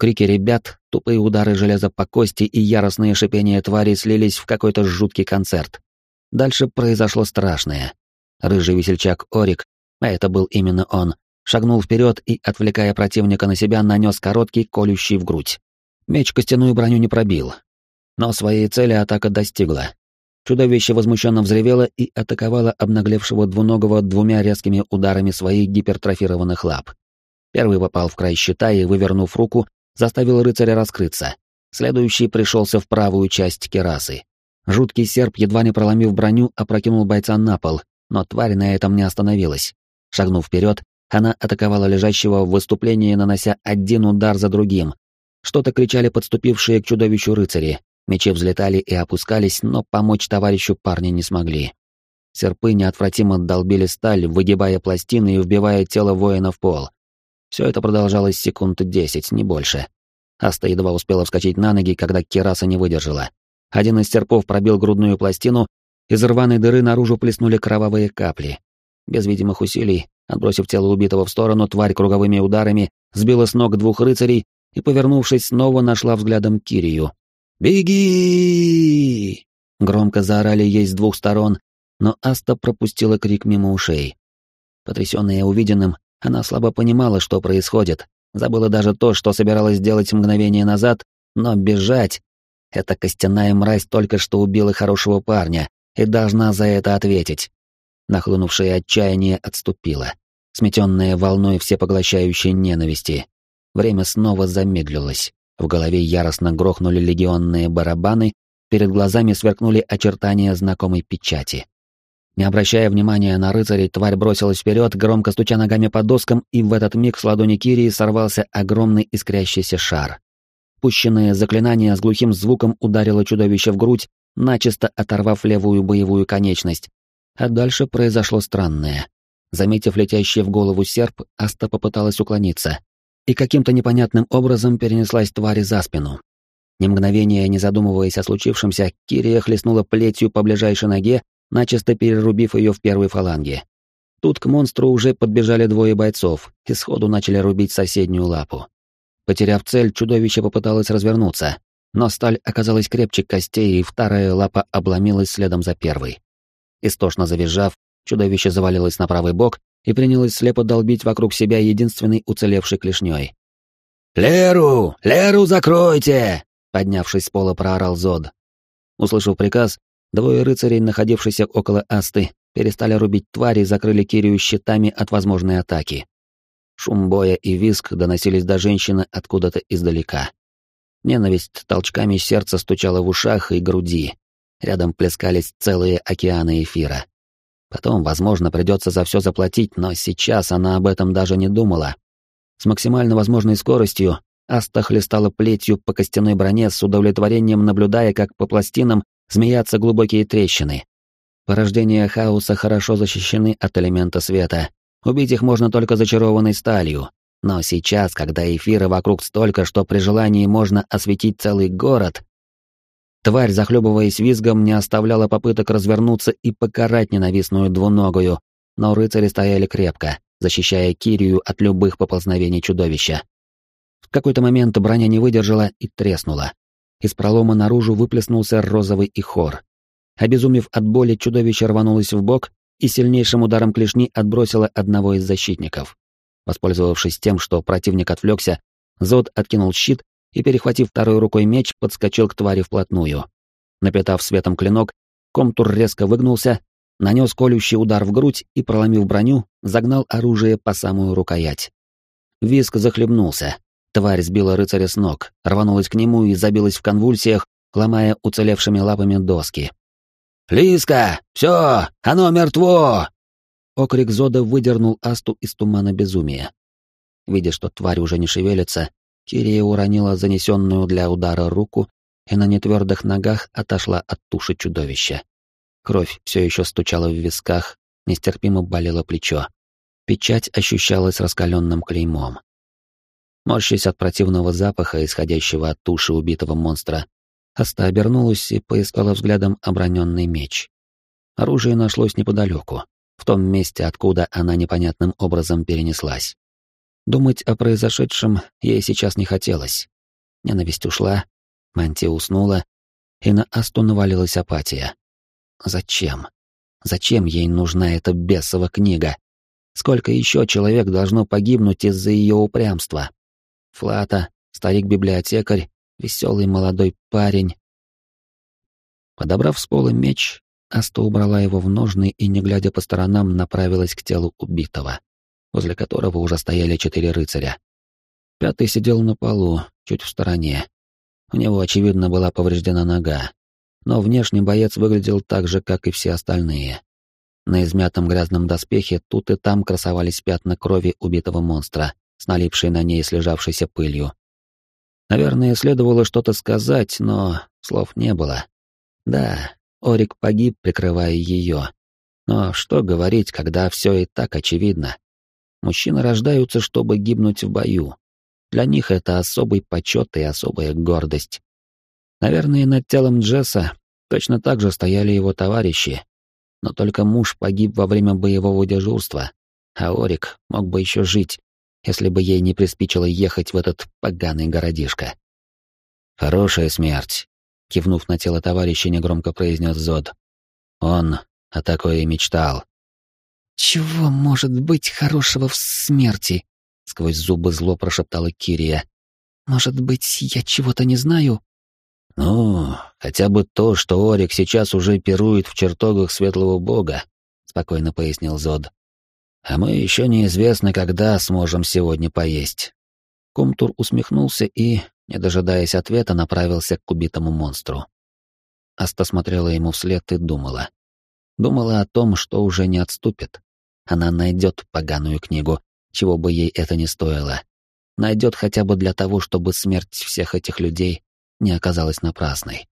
A: Крики ребят, тупые удары железа по кости и яростные шипения твари слились в какой-то жуткий концерт. Дальше произошло страшное. Рыжий весельчак Орик, а это был именно он, шагнул вперед и, отвлекая противника на себя, нанес короткий, колющий в грудь. Меч костяную броню не пробил. Но своей цели атака достигла. Чудовище возмущенно взревело и атаковало обнаглевшего двуногого двумя резкими ударами своих гипертрофированных лап. Первый попал в край щита и, вывернув руку, заставил рыцаря раскрыться. Следующий пришелся в правую часть керасы. Жуткий серп, едва не проломив броню, опрокинул бойца на пол, но тварь на этом не остановилась. Шагнув вперед, Она атаковала лежащего в выступлении, нанося один удар за другим. Что-то кричали подступившие к чудовищу рыцари. Мечи взлетали и опускались, но помочь товарищу парни не смогли. Серпы неотвратимо долбили сталь, выгибая пластины и вбивая тело воина в пол. Все это продолжалось секунд десять, не больше. Аста едва успела вскочить на ноги, когда кераса не выдержала. Один из серпов пробил грудную пластину, из рваной дыры наружу плеснули кровавые капли. Без видимых усилий, отбросив тело убитого в сторону, тварь круговыми ударами сбила с ног двух рыцарей и, повернувшись, снова нашла взглядом Кирию. «Беги!» Громко заорали ей с двух сторон, но Аста пропустила крик мимо ушей. Потрясённая увиденным, она слабо понимала, что происходит, забыла даже то, что собиралась сделать мгновение назад, но бежать... Эта костяная мразь только что убила хорошего парня и должна за это ответить. Нахлынувшее отчаяние отступило, сметенное волной всепоглощающей ненависти. Время снова замедлилось. В голове яростно грохнули легионные барабаны, перед глазами сверкнули очертания знакомой печати. Не обращая внимания на рыцарей, тварь бросилась вперед, громко стуча ногами по доскам, и в этот миг с ладони Кирии сорвался огромный искрящийся шар. Пущенное заклинание с глухим звуком ударило чудовище в грудь, начисто оторвав левую боевую конечность. А дальше произошло странное. Заметив летящий в голову серп, Аста попыталась уклониться. И каким-то непонятным образом перенеслась твари за спину. Ни мгновения не задумываясь о случившемся, Кирия хлестнула плетью по ближайшей ноге, начисто перерубив ее в первой фаланге. Тут к монстру уже подбежали двое бойцов и сходу начали рубить соседнюю лапу. Потеряв цель, чудовище попыталось развернуться, но сталь оказалась крепче костей, и вторая лапа обломилась следом за первой. Истошно завизжав, чудовище завалилось на правый бок и принялось слепо долбить вокруг себя единственной уцелевшей клешней. «Леру! Леру закройте!» — поднявшись с пола, проорал Зод. Услышав приказ, Двое рыцарей, находившихся около Асты, перестали рубить твари и закрыли Кирию щитами от возможной атаки. Шум боя и визг доносились до женщины откуда-то издалека. Ненависть толчками сердца стучала в ушах и груди. Рядом плескались целые океаны эфира. Потом, возможно, придется за все заплатить, но сейчас она об этом даже не думала. С максимально возможной скоростью Аста хлестала плетью по костяной броне с удовлетворением, наблюдая, как по пластинам змеятся глубокие трещины. Порождения хаоса хорошо защищены от элемента света. Убить их можно только зачарованной сталью. Но сейчас, когда эфира вокруг столько, что при желании можно осветить целый город... Тварь, захлебываясь визгом, не оставляла попыток развернуться и покарать ненавистную двуногую, но рыцари стояли крепко, защищая Кирию от любых поползновений чудовища. В какой-то момент броня не выдержала и треснула. Из пролома наружу выплеснулся розовый ихор. Обезумев от боли, чудовище рванулось в бок и сильнейшим ударом клешни отбросило одного из защитников. Воспользовавшись тем, что противник отвлекся, Зод откинул щит и, перехватив второй рукой меч, подскочил к твари вплотную. Напитав светом клинок, Комтур резко выгнулся, нанес колющий удар в грудь и, проломив броню, загнал оружие по самую рукоять. Виск захлебнулся, Тварь сбила рыцаря с ног, рванулась к нему и забилась в конвульсиях, ломая уцелевшими лапами доски. «Лиска! Все! Оно мертво!» Окрик Зода выдернул Асту из тумана безумия. Видя, что тварь уже не шевелится, Кирия уронила занесенную для удара руку и на нетвердых ногах отошла от туши чудовища. Кровь все еще стучала в висках, нестерпимо болело плечо. Печать ощущалась раскаленным клеймом. Морщась от противного запаха, исходящего от туши убитого монстра, Аста обернулась и поискала взглядом оброненный меч. Оружие нашлось неподалеку, в том месте, откуда она непонятным образом перенеслась. Думать о произошедшем ей сейчас не хотелось. Ненависть ушла, мантия уснула, и на Асту навалилась апатия. Зачем? Зачем ей нужна эта бесова книга? Сколько еще человек должно погибнуть из-за ее упрямства? Флата, старик-библиотекарь, веселый молодой парень. Подобрав с пола меч, Аста убрала его в ножны и, не глядя по сторонам, направилась к телу убитого, возле которого уже стояли четыре рыцаря. Пятый сидел на полу, чуть в стороне. У него, очевидно, была повреждена нога, но внешне боец выглядел так же, как и все остальные. На измятом грязном доспехе тут и там красовались пятна крови убитого монстра, с налипшей на ней слежавшейся пылью. Наверное, следовало что-то сказать, но слов не было. Да, Орик погиб, прикрывая ее. Но что говорить, когда все и так очевидно? Мужчины рождаются, чтобы гибнуть в бою. Для них это особый почет и особая гордость. Наверное, над телом Джесса точно так же стояли его товарищи, но только муж погиб во время боевого дежурства, а Орик мог бы еще жить, если бы ей не приспичило ехать в этот поганый городишко. «Хорошая смерть», — кивнув на тело товарища, негромко произнес Зод. «Он о такой и мечтал».
C: «Чего может быть хорошего в смерти?» — сквозь зубы зло прошептала Кирия. «Может быть, я чего-то не знаю?»
B: «Ну, хотя бы то, что Орик сейчас уже пирует в чертогах Светлого Бога», — спокойно пояснил Зод. «А мы еще неизвестно, когда сможем сегодня поесть».
A: Кумтур усмехнулся и, не дожидаясь ответа, направился к убитому монстру. Аста смотрела ему вслед и думала. Думала о том, что уже не отступит. Она найдет поганую книгу, чего бы ей это ни стоило. Найдет хотя бы для того, чтобы смерть всех этих людей не оказалась напрасной.